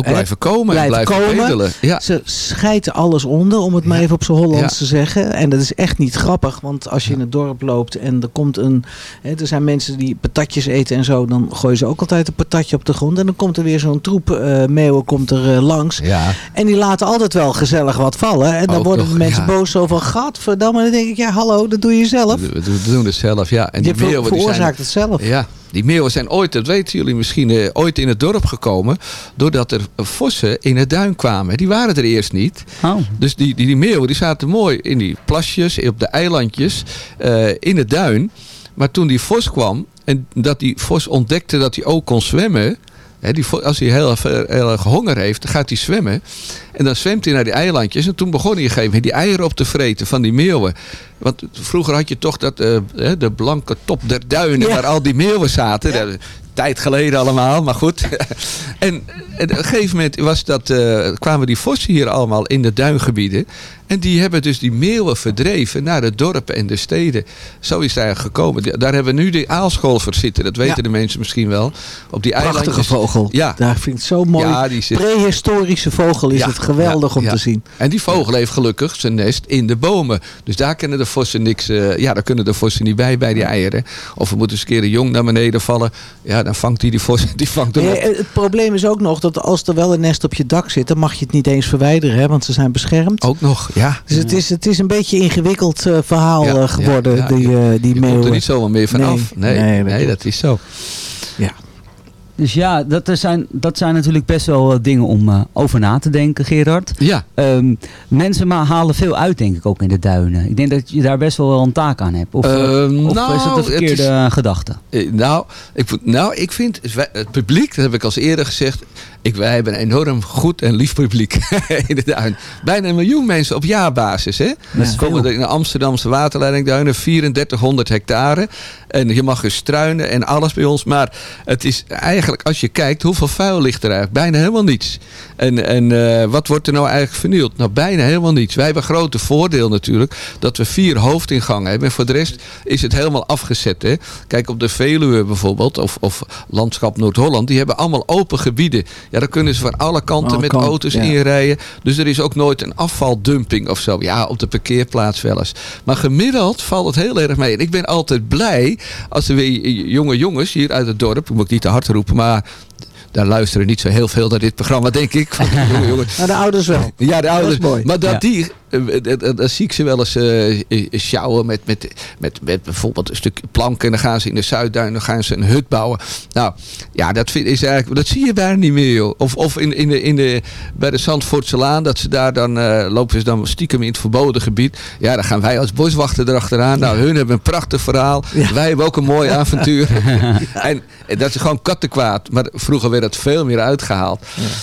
ook blijven komen en blijven bedelen. Ja. Ze schijten alles onder, om het maar even op zijn Hollands Ja. te zeggen. En dat is echt niet grappig, want als je in het dorp loopt en er komt een... Hè, er zijn mensen die patatjes eten en zo, dan gooien ze ook altijd een patatje op de grond. En dan komt er weer zo'n troep eh, meeuwen komt er eh, langs. Ja. En die laten altijd wel gezellig wat vallen. En dan Ook worden nog, mensen ja. boos zo van, gadverdamme. Dan denk ik, ja hallo, dat doe je zelf. We, doen het zelf, ja. En Je die veroorzaakt zijn, het zelf. Ja, die meeuwen zijn ooit, dat weten jullie misschien, eh, ooit in het dorp gekomen. Doordat er vossen in het duin kwamen. Die waren er eerst niet. Oh. Dus die, die, die meeuwen die zaten mooi in die plasjes, op de eilandjes, eh, in het duin. Maar toen die vos kwam en dat die vos ontdekte dat hij ook kon zwemmen. Die, als hij heel, erg- heel erg honger heeft, dan gaat hij zwemmen. En dan zwemt hij naar die eilandjes. En toen begon hij op een gegeven moment die eieren op te vreten van die meeuwen. Want vroeger had je toch dat, eh, de blanke top der duinen waar al die meeuwen zaten. Dat- tijd geleden allemaal, maar goed. *laughs* en, en op een gegeven moment was dat, eh, kwamen die vossen hier allemaal in de duingebieden. En die hebben dus die meeuwen verdreven naar de dorpen en de steden. Zo is het eigenlijk gekomen. Daar hebben we nu de aalscholvers zitten. Dat weten Ja. de mensen misschien wel. Op die Prachtige eilandjes. vogel. Ja. Daar vind ik het zo mooi. Ja, die zit- Prehistorische vogel is Ja, het geweldig om te zien. En die vogel heeft gelukkig zijn nest in de bomen. Dus daar kunnen de vossen niks. eh, ja, daar kunnen de vossen niet bij bij die eieren. Of er moet eens een keer een jong naar beneden vallen. Ja, dan vangt hij die vos. Die vangt hem op. eh, het probleem is ook nog dat als er wel een nest op je dak zit, dan mag je het niet eens verwijderen, hè, want ze zijn beschermd. Ook nog, ja. Dus het is, het is een beetje een ingewikkeld eh, verhaal Ja, eh, geworden, ja, ja. die, eh die Je komt meeuwen. er niet zomaar meer vanaf. Nee, nee, nee, dat dat is zo. Ja. Dus ja, dat zijn, dat zijn natuurlijk best wel eh, dingen om eh, over na te denken, Gerard. Ja. Ehm, mensen maar halen veel uit, denk ik, ook in de duinen. Ik denk dat je daar best wel een taak aan hebt. Of, eh, Ehm, of nou, is dat het een verkeerde is- eh, gedachte? Nou ik, nou, ik vind het het publiek, dat heb ik al eerder gezegd. Ik, wij hebben een enorm goed en lief publiek *laughs* in de duin. Bijna een miljoen mensen op jaarbasis. Hè? Er komen er in de Amsterdamse waterleidingduinen 3400 hectare. En je mag er struinen en alles bij ons. Maar het is eigenlijk, als je kijkt, hoeveel vuil ligt er eigenlijk? Bijna helemaal niets. En, en eh, wat wordt er nou eigenlijk vernield? Nou, bijna helemaal niets. Wij hebben grote voordeel natuurlijk dat we vier hoofdingangen hebben. En voor de rest is het helemaal afgezet. Hè? Kijk, op de Veluwe bijvoorbeeld, of, of Landschap Noord-Holland, die hebben allemaal open gebieden. Ja, daar kunnen ze van alle kanten Alle met auto's ja. inrijden. Dus er is ook nooit een afvaldumping of zo. Ja, op de parkeerplaats wel eens. Maar gemiddeld valt het heel erg mee. En ik ben altijd blij als er weer jonge jongens hier uit het dorp, ik moet ik niet te hard roepen, maar daar luisteren niet zo heel veel naar dit programma, denk ik. Van *laughs* de ouders wel. Ja, de Dat ouders. is mooi. Maar dat Ja. die, eh, eh, eh, dan zie ik ze wel eens eh, eh, sjouwen met, met, met, met bijvoorbeeld een stuk plank. En dan gaan ze in de Zuidduin, dan gaan ze een hut bouwen. Nou, ja, dat, vind, is eigenlijk, dat zie je bijna niet meer, joh. Of, of in, in de, in de, bij de Zandvoortse Laan, dat ze daar dan, eh, lopen ze dan stiekem in het verboden gebied. Ja, dan gaan wij als boswachter erachteraan. Nou, hun hebben een prachtig verhaal. Wij hebben ook een mooi *laughs* avontuur. en, en dat is gewoon kattenkwaad. Maar vroeger werd het veel meer uitgehaald.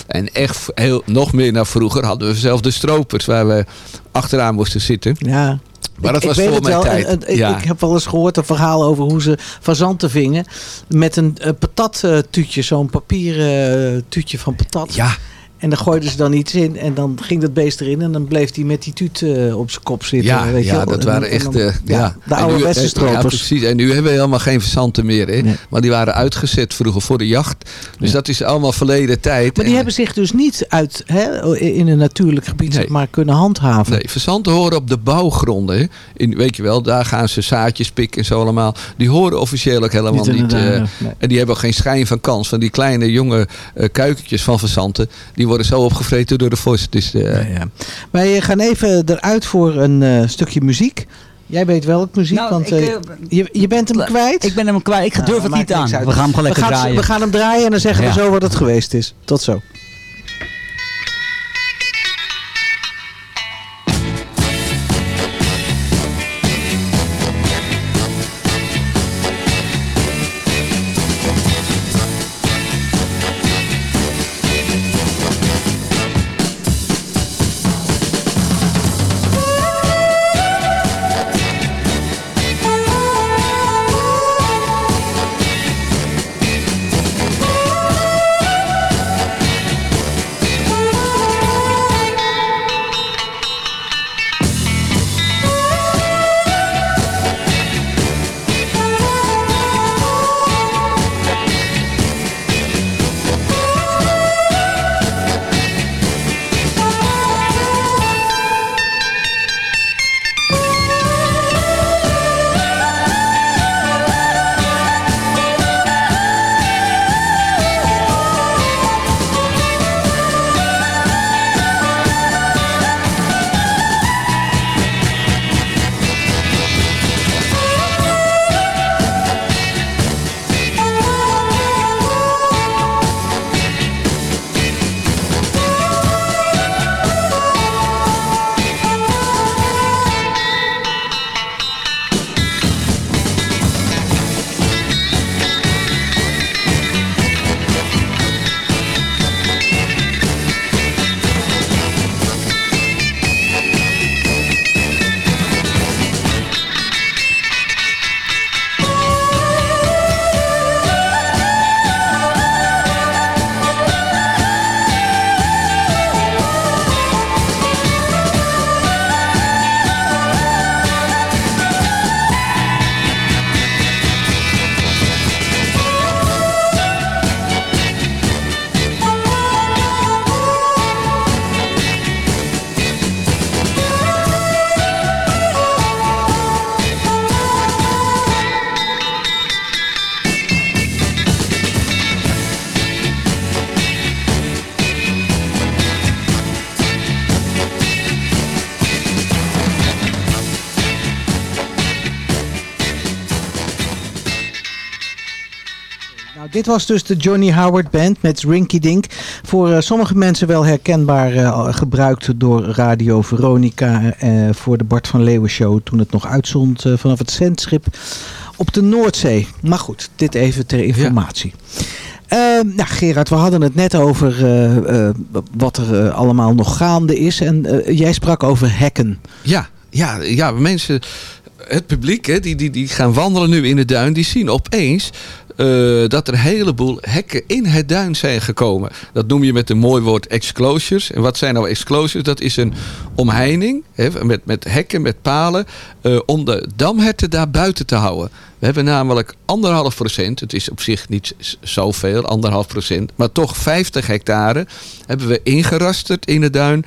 En echt heel, nog meer naar vroeger hadden we zelf de stropers waar we achteraan moesten zitten. Ja. Maar dat ik, was ik voor mijn wel. tijd. En- en ik, ja. ik heb wel eens gehoord een verhaal over hoe ze fazanten vingen. Met een uh, patattuutje, zo'n papieren eh, tuutje van patat. Ja. En dan gooiden ze dan iets in en dan ging dat beest erin en dan bleef hij met die tuut eh, op zijn kop zitten. Ja, weet ja dat En waren en echt... dan- eh, ja. de ouderwetse eh, stropers. Ja, precies. En nu hebben we helemaal geen verzanten meer. Hè? Maar die waren uitgezet vroeger voor de jacht. Dus dat is allemaal verleden tijd. Maar die En- hebben zich dus niet uit, hè, in een natuurlijk gebied maar, kunnen handhaven. Nee, verzanten horen op de bouwgronden. hè. In, weet je wel, daar gaan ze zaadjes pikken en zo allemaal. Die horen officieel ook helemaal Niet nee. En die hebben ook geen schijn van kans. Van die kleine jonge kuikentjes van verzanten. Die worden zo opgevreten door de vos. Dus, eh, Wij gaan even eruit voor een eh, stukje muziek. Jij weet welk muziek, Nou, want ik, eh, eh, je, je bent hem kwijt. Ik ben hem kwijt. Ik durf Nou, het maakt niet aan. uit. We gaan hem gewoon lekker we gaan, draaien. We gaan hem draaien en dan zeggen Ja. we zo wat het geweest is. Tot zo. Dit was dus de Johnny Howard Band met Rinky Dink. Voor eh, sommige mensen wel herkenbaar eh, gebruikt door Radio Veronica eh, voor de Bart van Leeuwen show toen het nog uitzond vanaf het zendschip op de Noordzee. Maar goed, dit even ter informatie. Eh, nou, Gerard, we hadden het net over wat er allemaal nog gaande is. En jij sprak over hacken. Ja, ja, ja, mensen, het publiek, hè, die, die, die gaan wandelen nu in de duin, die zien opeens eh, dat er een heleboel hekken in het duin zijn gekomen. Dat noem je met een mooi woord exclosures. En wat zijn nou exclosures? Dat is een omheining met, met hekken, met palen, eh, om de damherten daar buiten te houden. We hebben namelijk anderhalf procent, het is op zich niet zoveel, anderhalf procent, maar toch 50 hectare hebben we ingerasterd in de duin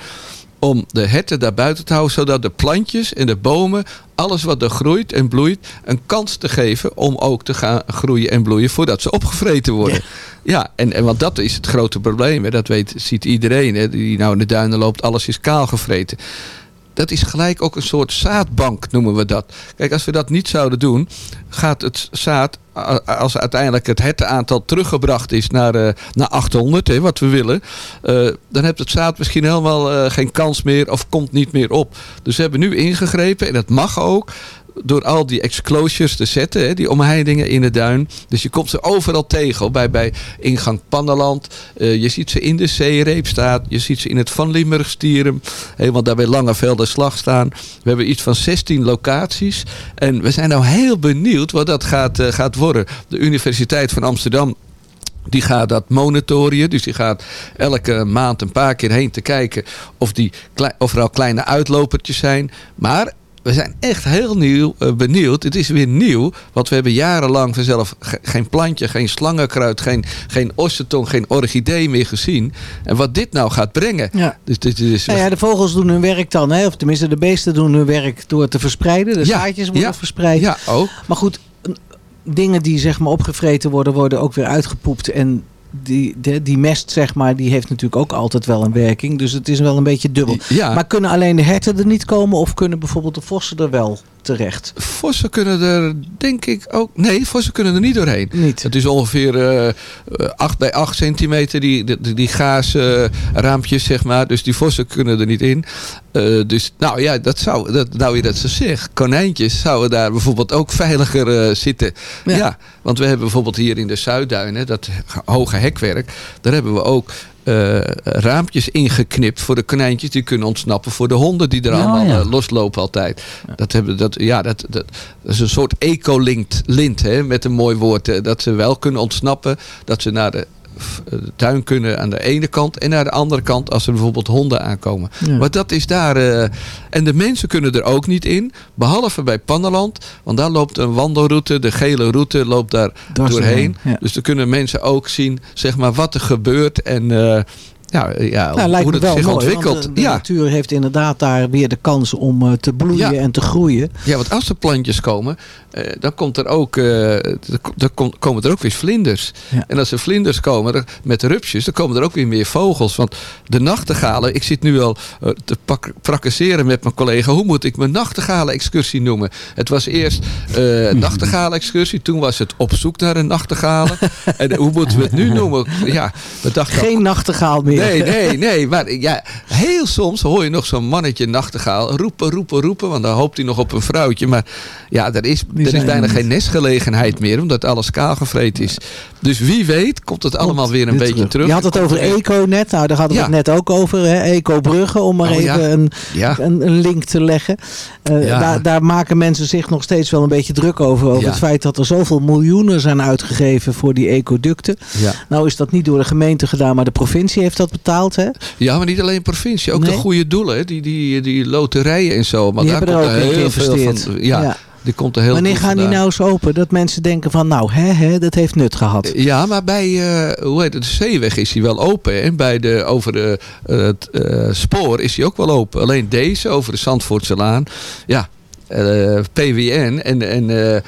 om de herten daar buiten te houden, zodat de plantjes en de bomen, alles wat er groeit en bloeit, een kans te geven om ook te gaan groeien en bloeien voordat ze opgevreten worden. Ja, en, en want dat is het grote probleem. Hè. Dat weet, ziet iedereen hè, die nou in de duinen loopt. Alles is kaal gevreten. Dat is gelijk ook een soort zaadbank, noemen we dat. Kijk, als we dat niet zouden doen, gaat het zaad, als uiteindelijk het hertenaantal teruggebracht is naar, eh, naar 800, hè, wat we willen, eh, dan heeft het zaad misschien helemaal eh, geen kans meer of komt niet meer op. Dus we hebben nu ingegrepen, en dat mag ook, door al die exclosures te zetten, hè, die omheiningen in de duin. Dus je komt ze overal tegen. Bij, bij ingang Panneland. Eh, je ziet ze in de Zeereepstaat. Je ziet ze in het Van Limburgstierum. Helemaal daar bij Langevelde Slag staan. We hebben iets van 16 locaties. En we zijn nou heel benieuwd wat dat gaat, eh, gaat worden. De Universiteit van Amsterdam die gaat dat monitoren. Dus die gaat elke maand een paar keer heen te kijken of, die, of er al kleine uitlopertjes zijn. Maar we zijn echt heel nieuw, eh, benieuwd. Het is weer nieuw. Want we hebben jarenlang vanzelf ge- geen plantje, geen slangenkruid, geen, geen ossetong, geen orchidee meer gezien. En wat dit nou gaat brengen. Ja. Dus dit is. Nou ja, de vogels doen hun werk dan, hè? of tenminste de beesten doen hun werk door te verspreiden. De Ja, zaadjes worden ja, verspreid. Ja, ook. Maar goed, dingen die zeg maar opgevreten worden, worden ook weer uitgepoept. En die, de, die mest, zeg maar, die heeft natuurlijk ook altijd wel een werking. Dus het is wel een beetje dubbel. Ja. Maar kunnen alleen de herten er niet komen of kunnen bijvoorbeeld de vossen er wel terecht? Vossen kunnen er denk ik ook... Nee, vossen kunnen er niet doorheen. Niet. Het is ongeveer eh, eh, 8 bij 8 centimeter, die, die, die gaasraampjes, zeg maar. Dus die vossen kunnen er niet in. Eh, dus nou ja, dat zou, dat, nou je dat zo zegt. Konijntjes zouden daar bijvoorbeeld ook veiliger eh, zitten. Ja. want we hebben bijvoorbeeld hier in de Zuidduinen, dat hoge hekwerk. Daar hebben we ook eh, raampjes ingeknipt voor de konijntjes. Die kunnen ontsnappen voor de honden die er Ja, allemaal ja. eh, loslopen altijd. Dat, hebben, dat, ja, dat, dat, dat is een soort ecolint, lint, hè, met een mooi woord. Dat ze wel kunnen ontsnappen. Dat ze naar de tuin kunnen aan de ene kant. En naar de andere kant als er bijvoorbeeld honden aankomen. Ja. Maar dat is daar... eh, en de mensen kunnen er ook niet in. Behalve bij Panneland. Want daar loopt een wandelroute. De gele route loopt daar doorheen. ja. Dus dan kunnen mensen ook zien zeg maar, wat er gebeurt. En eh, ja, ja, Nou, lijkt hoe het wel zich mooi, ontwikkelt. de, de ja. natuur heeft inderdaad daar weer de kans om eh, te bloeien Ja. en te groeien. Ja, want als er plantjes komen, eh, dan komt er ook, eh, dan kom- komen er ook weer vlinders. Ja. En als er vlinders komen er- met rupsjes, dan komen er ook weer meer vogels. Want de nachtegalen, ik zit nu al eh, te pak, met mijn collega, hoe moet ik mijn nachtegalen-excursie noemen? Het was eerst eh *laughs* nachtegalen-excursie, toen was het op zoek naar een nachtegalen. *laughs* en hoe moeten we het nu noemen? Ja, we dachten Geen nachtegaal meer. Nee, *laughs* nee, nee. Maar ja, heel soms hoor je nog zo'n mannetje nachtegaal roepen, roepen, roepen. Want dan hoopt hij nog op een vrouwtje. Maar ja, er is, er is bijna niet. geen nestgelegenheid meer. Omdat alles kaalgevreten is. Dus wie weet komt het allemaal weer een Weer beetje terug. Je had het over eco net. Nou, daar hadden we Ja. het net ook over. Hè? Eco-bruggen, om maar Oh, ja. even een, Ja. een, een link te leggen. Eh, Ja. daar, daar maken mensen zich nog steeds wel een beetje druk over. Over Ja. het feit dat er zoveel miljoenen zijn uitgegeven voor die ecoducten. Ja. Nou is dat niet door de gemeente gedaan, maar de provincie heeft dat betaald. Hè? ja, maar niet alleen provincie. Ook Nee. de goede doelen. hè. Die, die, die loterijen en zo. Maar Die daar komt er heel veel van. Ja, Ja. die komt er heel Wanneer gaan die nou eens open? Dat mensen denken van nou, hè, hè, dat heeft nut gehad. Ja, maar bij eh, hoe heet het, de zeeweg is hij wel open. En bij de, over de, eh, het eh, spoor is hij ook wel open. Alleen deze, over de Zandvoortse Laan. Ja, eh, PWN en, en eh, eh,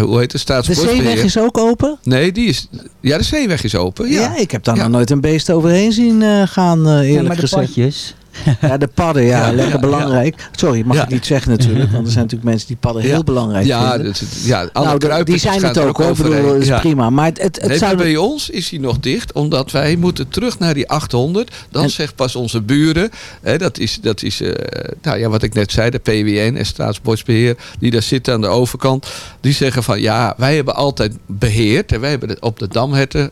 hoe heet het, De Staatsbosbeheer. zeeweg is ook open? Nee, die is, ja, de zeeweg is open. Ja, Ja, ik heb daar Ja. nog nooit een beest overheen zien eh, gaan, eh, eerlijk Ja, maar de gezegd. padjes. Ja, de padden, ja, Ja, lekker ja, belangrijk. Sorry, mag Ja. ik niet zeggen natuurlijk, want er zijn natuurlijk mensen die padden heel belangrijk Ja, vinden. ja alle nou, die zijn het ook, hoor. Bedoel, dat is prima. Maar het, het, het Nee, zou... maar bij ons is hij nog dicht, omdat wij moeten terug naar die 800. Dan En- zegt pas onze buren, hè, dat is, dat is eh, nou ja, wat ik net zei, de PWN en Staatsbosbeheer, die daar zitten aan de overkant. Die zeggen van ja, wij hebben altijd beheerd. En wij hebben het op de damherten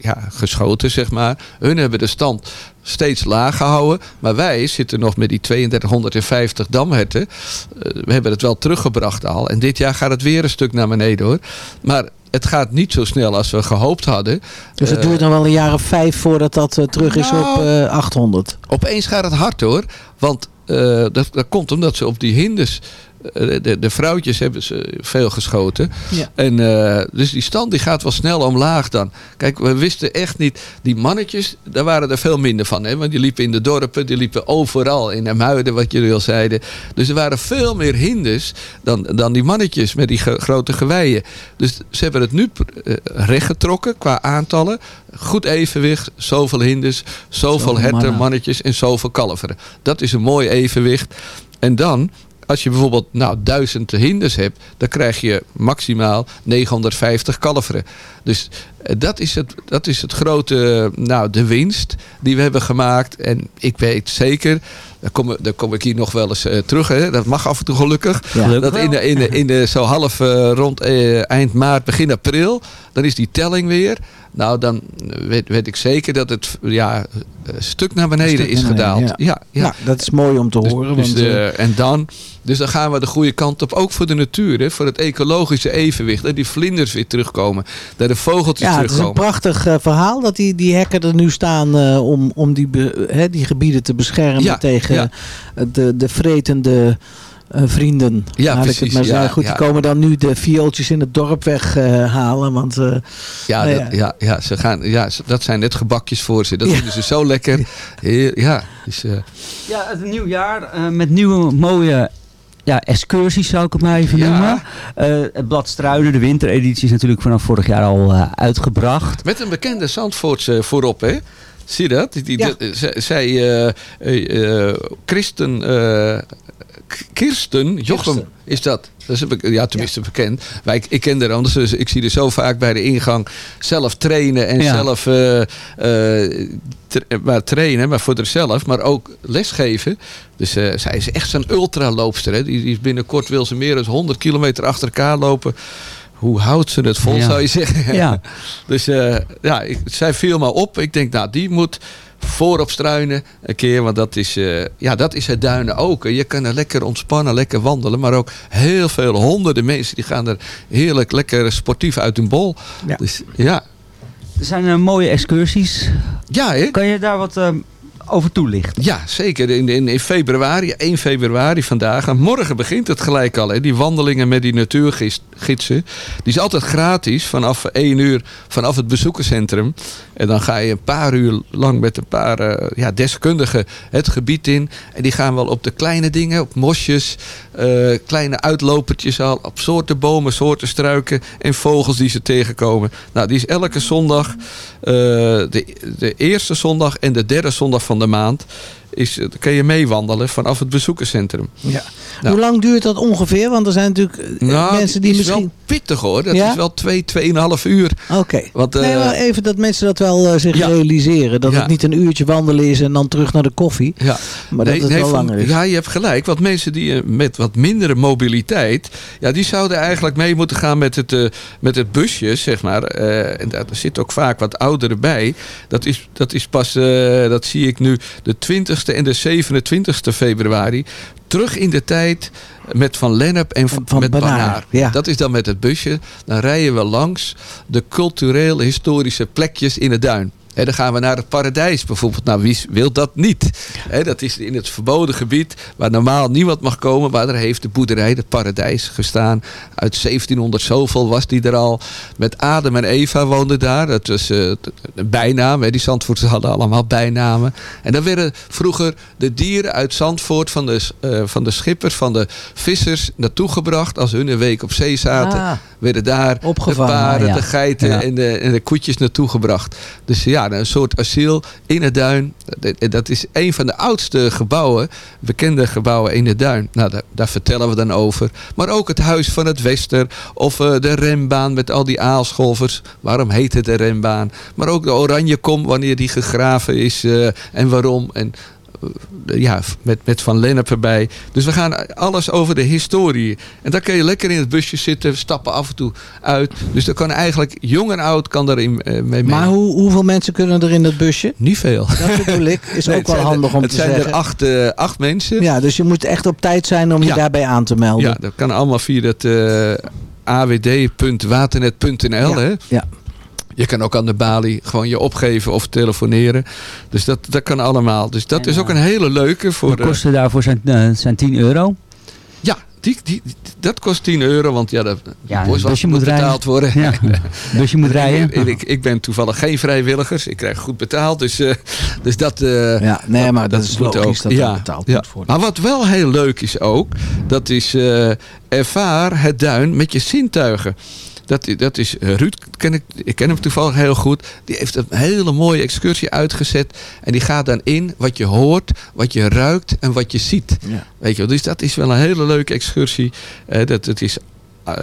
ja, geschoten, zeg maar. Hun hebben de stand steeds laag gehouden. Maar wij zitten nog met die 3250 damherten. Eh, we hebben het wel teruggebracht al. En dit jaar gaat het weer een stuk naar beneden hoor. Maar het gaat niet zo snel als we gehoopt hadden. dus het Eh, duurt nog wel een jaar of vijf voordat dat eh, terug is Nou, op eh 800. Opeens gaat het hard hoor. Want eh, dat, dat komt omdat ze op die hinders de, de vrouwtjes hebben ze veel geschoten. Ja. En eh, dus die stand die gaat wel snel omlaag dan. Kijk, we wisten echt niet. Die mannetjes, daar waren er veel minder van. Hè? Want die liepen in de dorpen, die liepen overal. In Muiden, wat jullie al zeiden. Dus er waren veel meer hinders dan, dan die mannetjes met die ge- grote geweien. Dus ze hebben het nu eh, rechtgetrokken qua aantallen. Goed evenwicht, zoveel hinders, zoveel Zoveel herten, mannetjes en zoveel kalveren. Dat is een mooi evenwicht. En dan, als je bijvoorbeeld nou, duizend hinders hebt, dan krijg je maximaal 950 kalveren. Dus eh, dat is het, dat is het grote, nou, de winst die we hebben gemaakt. En ik weet zeker, daar kom, daar kom ik hier nog wel eens eh, terug, hè, dat mag af en toe gelukkig. Ja. Dat in de, in de, in de, zo half eh, rond eind maart, begin april, dan is die telling weer. Nou, dan weet, weet ik zeker dat het ja, een stuk naar beneden stuk is naar beneden, gedaald. ja. Ja, ja. Nou, dat is mooi om te Dus- horen. dus want, en dan, dus dan gaan we de goede kant op, ook voor de natuur, hè, voor het ecologische evenwicht. Dat die vlinders weer terugkomen, dat de vogeltjes ja, het is een terugkomen. prachtig eh, verhaal dat die, die hekken er nu staan eh, om, om die, be- hè, die gebieden te beschermen Ja, tegen ja. eh, de, de vretende eh, vrienden. Ja, laat ik het precies, maar zeggen. ja, Goed, ja. die komen dan nu de viooltjes in het dorp weghalen. want eh, Ja, nou dat, ja, ja, ze gaan, ja, dat zijn net gebakjes voor ze. Dat Ja. vinden ze zo lekker. *laughs* Ja, dus, eh, Ja, het nieuw jaar eh, met nieuwe mooie ja, excursies zou ik het maar even Ja. noemen. Eh, het blad Struinen, de wintereditie is natuurlijk vanaf vorig jaar al eh, uitgebracht. met een bekende Zandvoortse voorop, hè? Zie je dat? Die, die, Ja. zij, zij, eh, eh, eh, Christen, eh, Kirsten, Jochem Kirsten. is dat. Dat is ja, tenminste bekend. Wij, ik, ik ken er anders, dus ik zie er zo vaak bij de ingang zelf trainen en Ja. zelf eh, eh, tra- maar trainen, maar voor zichzelf, maar ook lesgeven. Dus eh, zij is echt zo'n ultraloopster. Hè? Die, die is binnenkort wil ze meer dan 100 kilometer achter elkaar lopen. Hoe houdt ze het vol, Ja. zou je zeggen? Ja. *laughs* Dus eh, ja, ik, zij viel me op. Ik denk, nou, die moet voorop struinen een keer. Want dat is, eh, ja, dat is het duinen ook. Je kan er lekker ontspannen, lekker wandelen. Maar ook heel veel honderden mensen die gaan er heerlijk lekker sportief uit hun bol. Ja. Dus ja, Er zijn eh, mooie excursies. ja hè? Kan je daar wat eh, over? Ja, zeker. In, in, in februari, 1 februari vandaag. En morgen begint het gelijk al. Hè. Die wandelingen met die natuurgidsen. Die is altijd gratis vanaf 1 uur vanaf het bezoekerscentrum. En dan ga je een paar uur lang met een paar eh, ja, deskundigen het gebied in. En die gaan wel op de kleine dingen, op mosjes, eh, kleine uitlopertjes al. Op soorten bomen, soorten struiken en vogels die ze tegenkomen. Nou, die is elke zondag, de, de eerste zondag en de derde zondag van de maand. Is, kan je meewandelen vanaf het bezoekerscentrum. ja. Nou. Hoe lang duurt dat ongeveer? Want er zijn natuurlijk eh, Nou, mensen die is misschien... wel pittig hoor. Dat Ja? is wel twee, tweeënhalf uur. Oké. Want, nee, eh, maar even dat mensen dat wel eh, zich Ja. realiseren. Dat Ja. het niet een uurtje wandelen is en dan terug naar de koffie. Ja. Maar dat het wel van- langer is. Ja, je hebt gelijk. Want mensen die met wat mindere mobiliteit... Ja, die zouden eigenlijk mee moeten gaan met het, met het busje, zeg maar. En daar zit ook vaak wat ouderen bij. Dat is, dat is pas, dat zie ik nu, de 20ste en de 27ste februari. Terug in de tijd met Van Lennep en van, Van met Banaar, Banaar. ja. Dat is dan met het busje. Dan rijden we langs de cultureel historische plekjes in het duin. Hè, dan gaan we naar het paradijs bijvoorbeeld. Nou, wie wil dat niet? Dat is in het verboden gebied waar normaal niemand mag komen. Maar daar heeft de boerderij, het paradijs, gestaan. Uit 1700 zoveel was die er al. Met Adam en Eva woonden daar. Dat was eh, een bijnaam. Die Zandvoorters hadden allemaal bijnamen. En dan werden vroeger de dieren uit Zandvoort van de, eh, van de schippers, van de vissers naartoe gebracht. Als hun een week op zee zaten. Ah. Werden daar de paarden, ja. de geiten Ja. en, de, en de koetjes naartoe gebracht. Dus ja, een soort asiel in het duin. Dat- is een van de oudste gebouwen, bekende gebouwen in het duin. Nou, daar, daar vertellen we dan over. Maar ook het Huis van het Wester of eh, de rembaan met al die aalscholvers. Waarom heet het de rembaan? Maar ook de Oranjekom, wanneer die gegraven is eh, en waarom. En ja, met, met Van Lennep erbij. Dus we gaan alles over de historie. En dan kan je lekker in het busje zitten, stappen af en toe uit. Dus dan kan eigenlijk jong en oud kan daarin eh, mee mee. Maar hoe, hoeveel mensen kunnen er in dat busje? Niet veel. Dat bedoel ik. Is *laughs* Nee, ook het wel zijn handig om het te zijn zeggen. er acht, eh, acht mensen. Ja, dus je moet echt op tijd zijn om je daarbij aan te melden. Ja, dat kan allemaal via het eh awd.waternet.nl. hè? ja. Je kan ook aan de balie gewoon je opgeven of telefoneren. Dus dat, dat kan allemaal. Dus dat En, is ook eh, een hele leuke voor... De eh, kosten daarvoor zijn, eh, zijn 10 euro. ja, Die, die, dat kost 10 euro, want ja, dat Ja, dus moet moet rijden. betaald worden. Ja, *laughs* dus je moet rijden. En ik, ik ben toevallig geen vrijwilligers. Ik krijg goed betaald. Dus, eh, dus dat. eh, Ja, nee, maar dat is logisch dat dat betaald ja. moet worden. Maar wat wel heel leuk is ook, dat is eh, ervaar het duin met je zintuigen. Dat, dat is eh, Ruud, ken ik, ik ken hem toevallig heel goed. Die heeft een hele mooie excursie uitgezet. En die gaat dan in wat je hoort, wat je ruikt en wat je ziet. Ja. Weet je, dus dat is wel een hele leuke excursie. Eh, dat, het is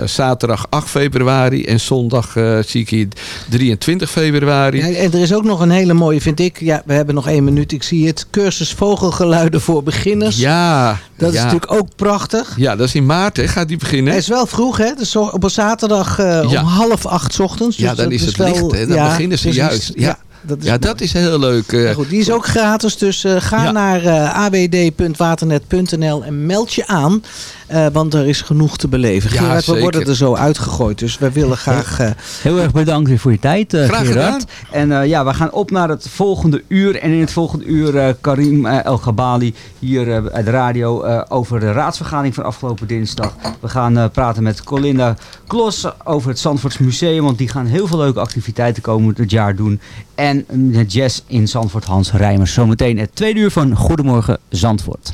zaterdag 8 februari en zondag eh, zie ik hier 23 februari. Ja, en er is ook nog een hele mooie, vind ik. Ja, we hebben nog één minuut. Ik zie het. Cursus vogelgeluiden voor beginners. Ja, Dat is ja. natuurlijk ook prachtig. Ja, dat is in maart, hè? Gaat die beginnen? Hij is wel vroeg, hè? Dus op een zaterdag eh, Ja. om half acht 's ochtends. Ja, Dus dan dat is het wel- licht, hè? Dan ja, beginnen ze precies. juist. Ja, dat is ja, dat is heel leuk. eh. Ja, goed, die is ook gratis, dus eh, ga Ja. naar eh, awd.waternet.nl en meld je aan. Eh, want er is genoeg te beleven. Ja, Gerard, we zeker. worden er zo uitgegooid, dus we willen graag... eh, Heel erg bedankt weer voor je tijd, eh Graag Gerard. En eh, ja, we gaan op naar het volgende uur. En in het volgende uur eh, Karim El Gabali hier eh, bij de radio eh, over de raadsvergadering van afgelopen dinsdag. We gaan eh, praten met Colinda Klos over het Zandvoorts Museum. Want die gaan heel veel leuke activiteiten komend het jaar doen. En mm, jazz in Zandvoort, Hans Rijmers. Zometeen het tweede uur van Goedemorgen Zandvoort.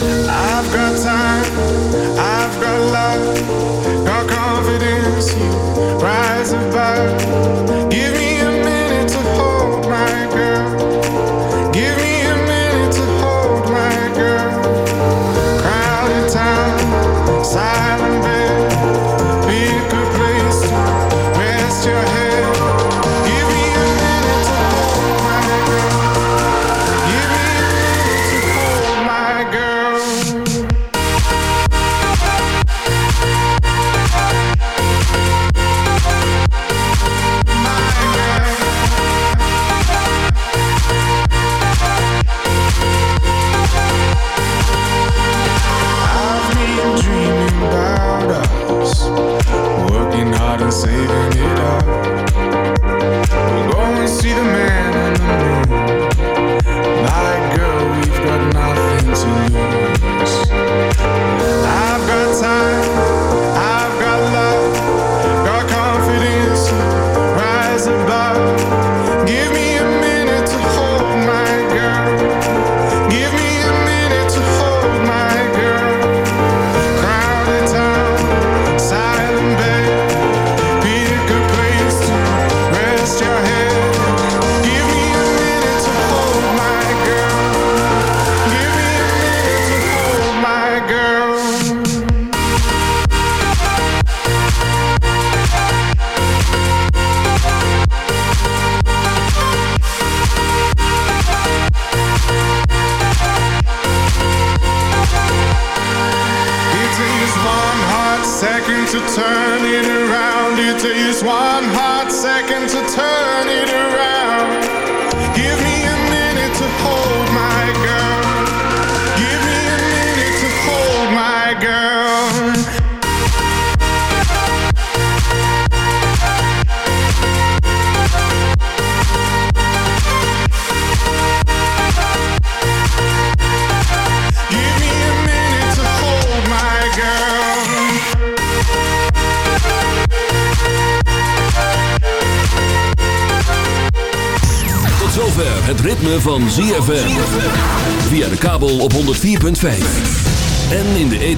I've got time, I've got love, got confidence, you rise above. Give me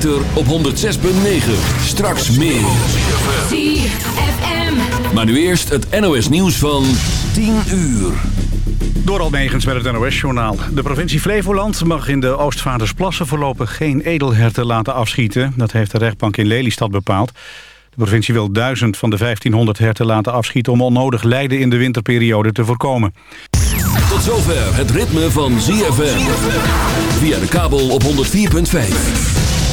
ether op 106.9. Straks meer. ZFM. Maar nu eerst het NOS nieuws van 10 uur. Door Almegens met het NOS-journaal. De provincie Flevoland mag in de Oostvaardersplassen voorlopig geen edelherten laten afschieten. Dat heeft de rechtbank in Lelystad bepaald. De provincie wil duizend van de 1500 herten laten afschieten... om onnodig lijden in de winterperiode te voorkomen. Tot zover het ritme van ZFM. Via de kabel op 104.5.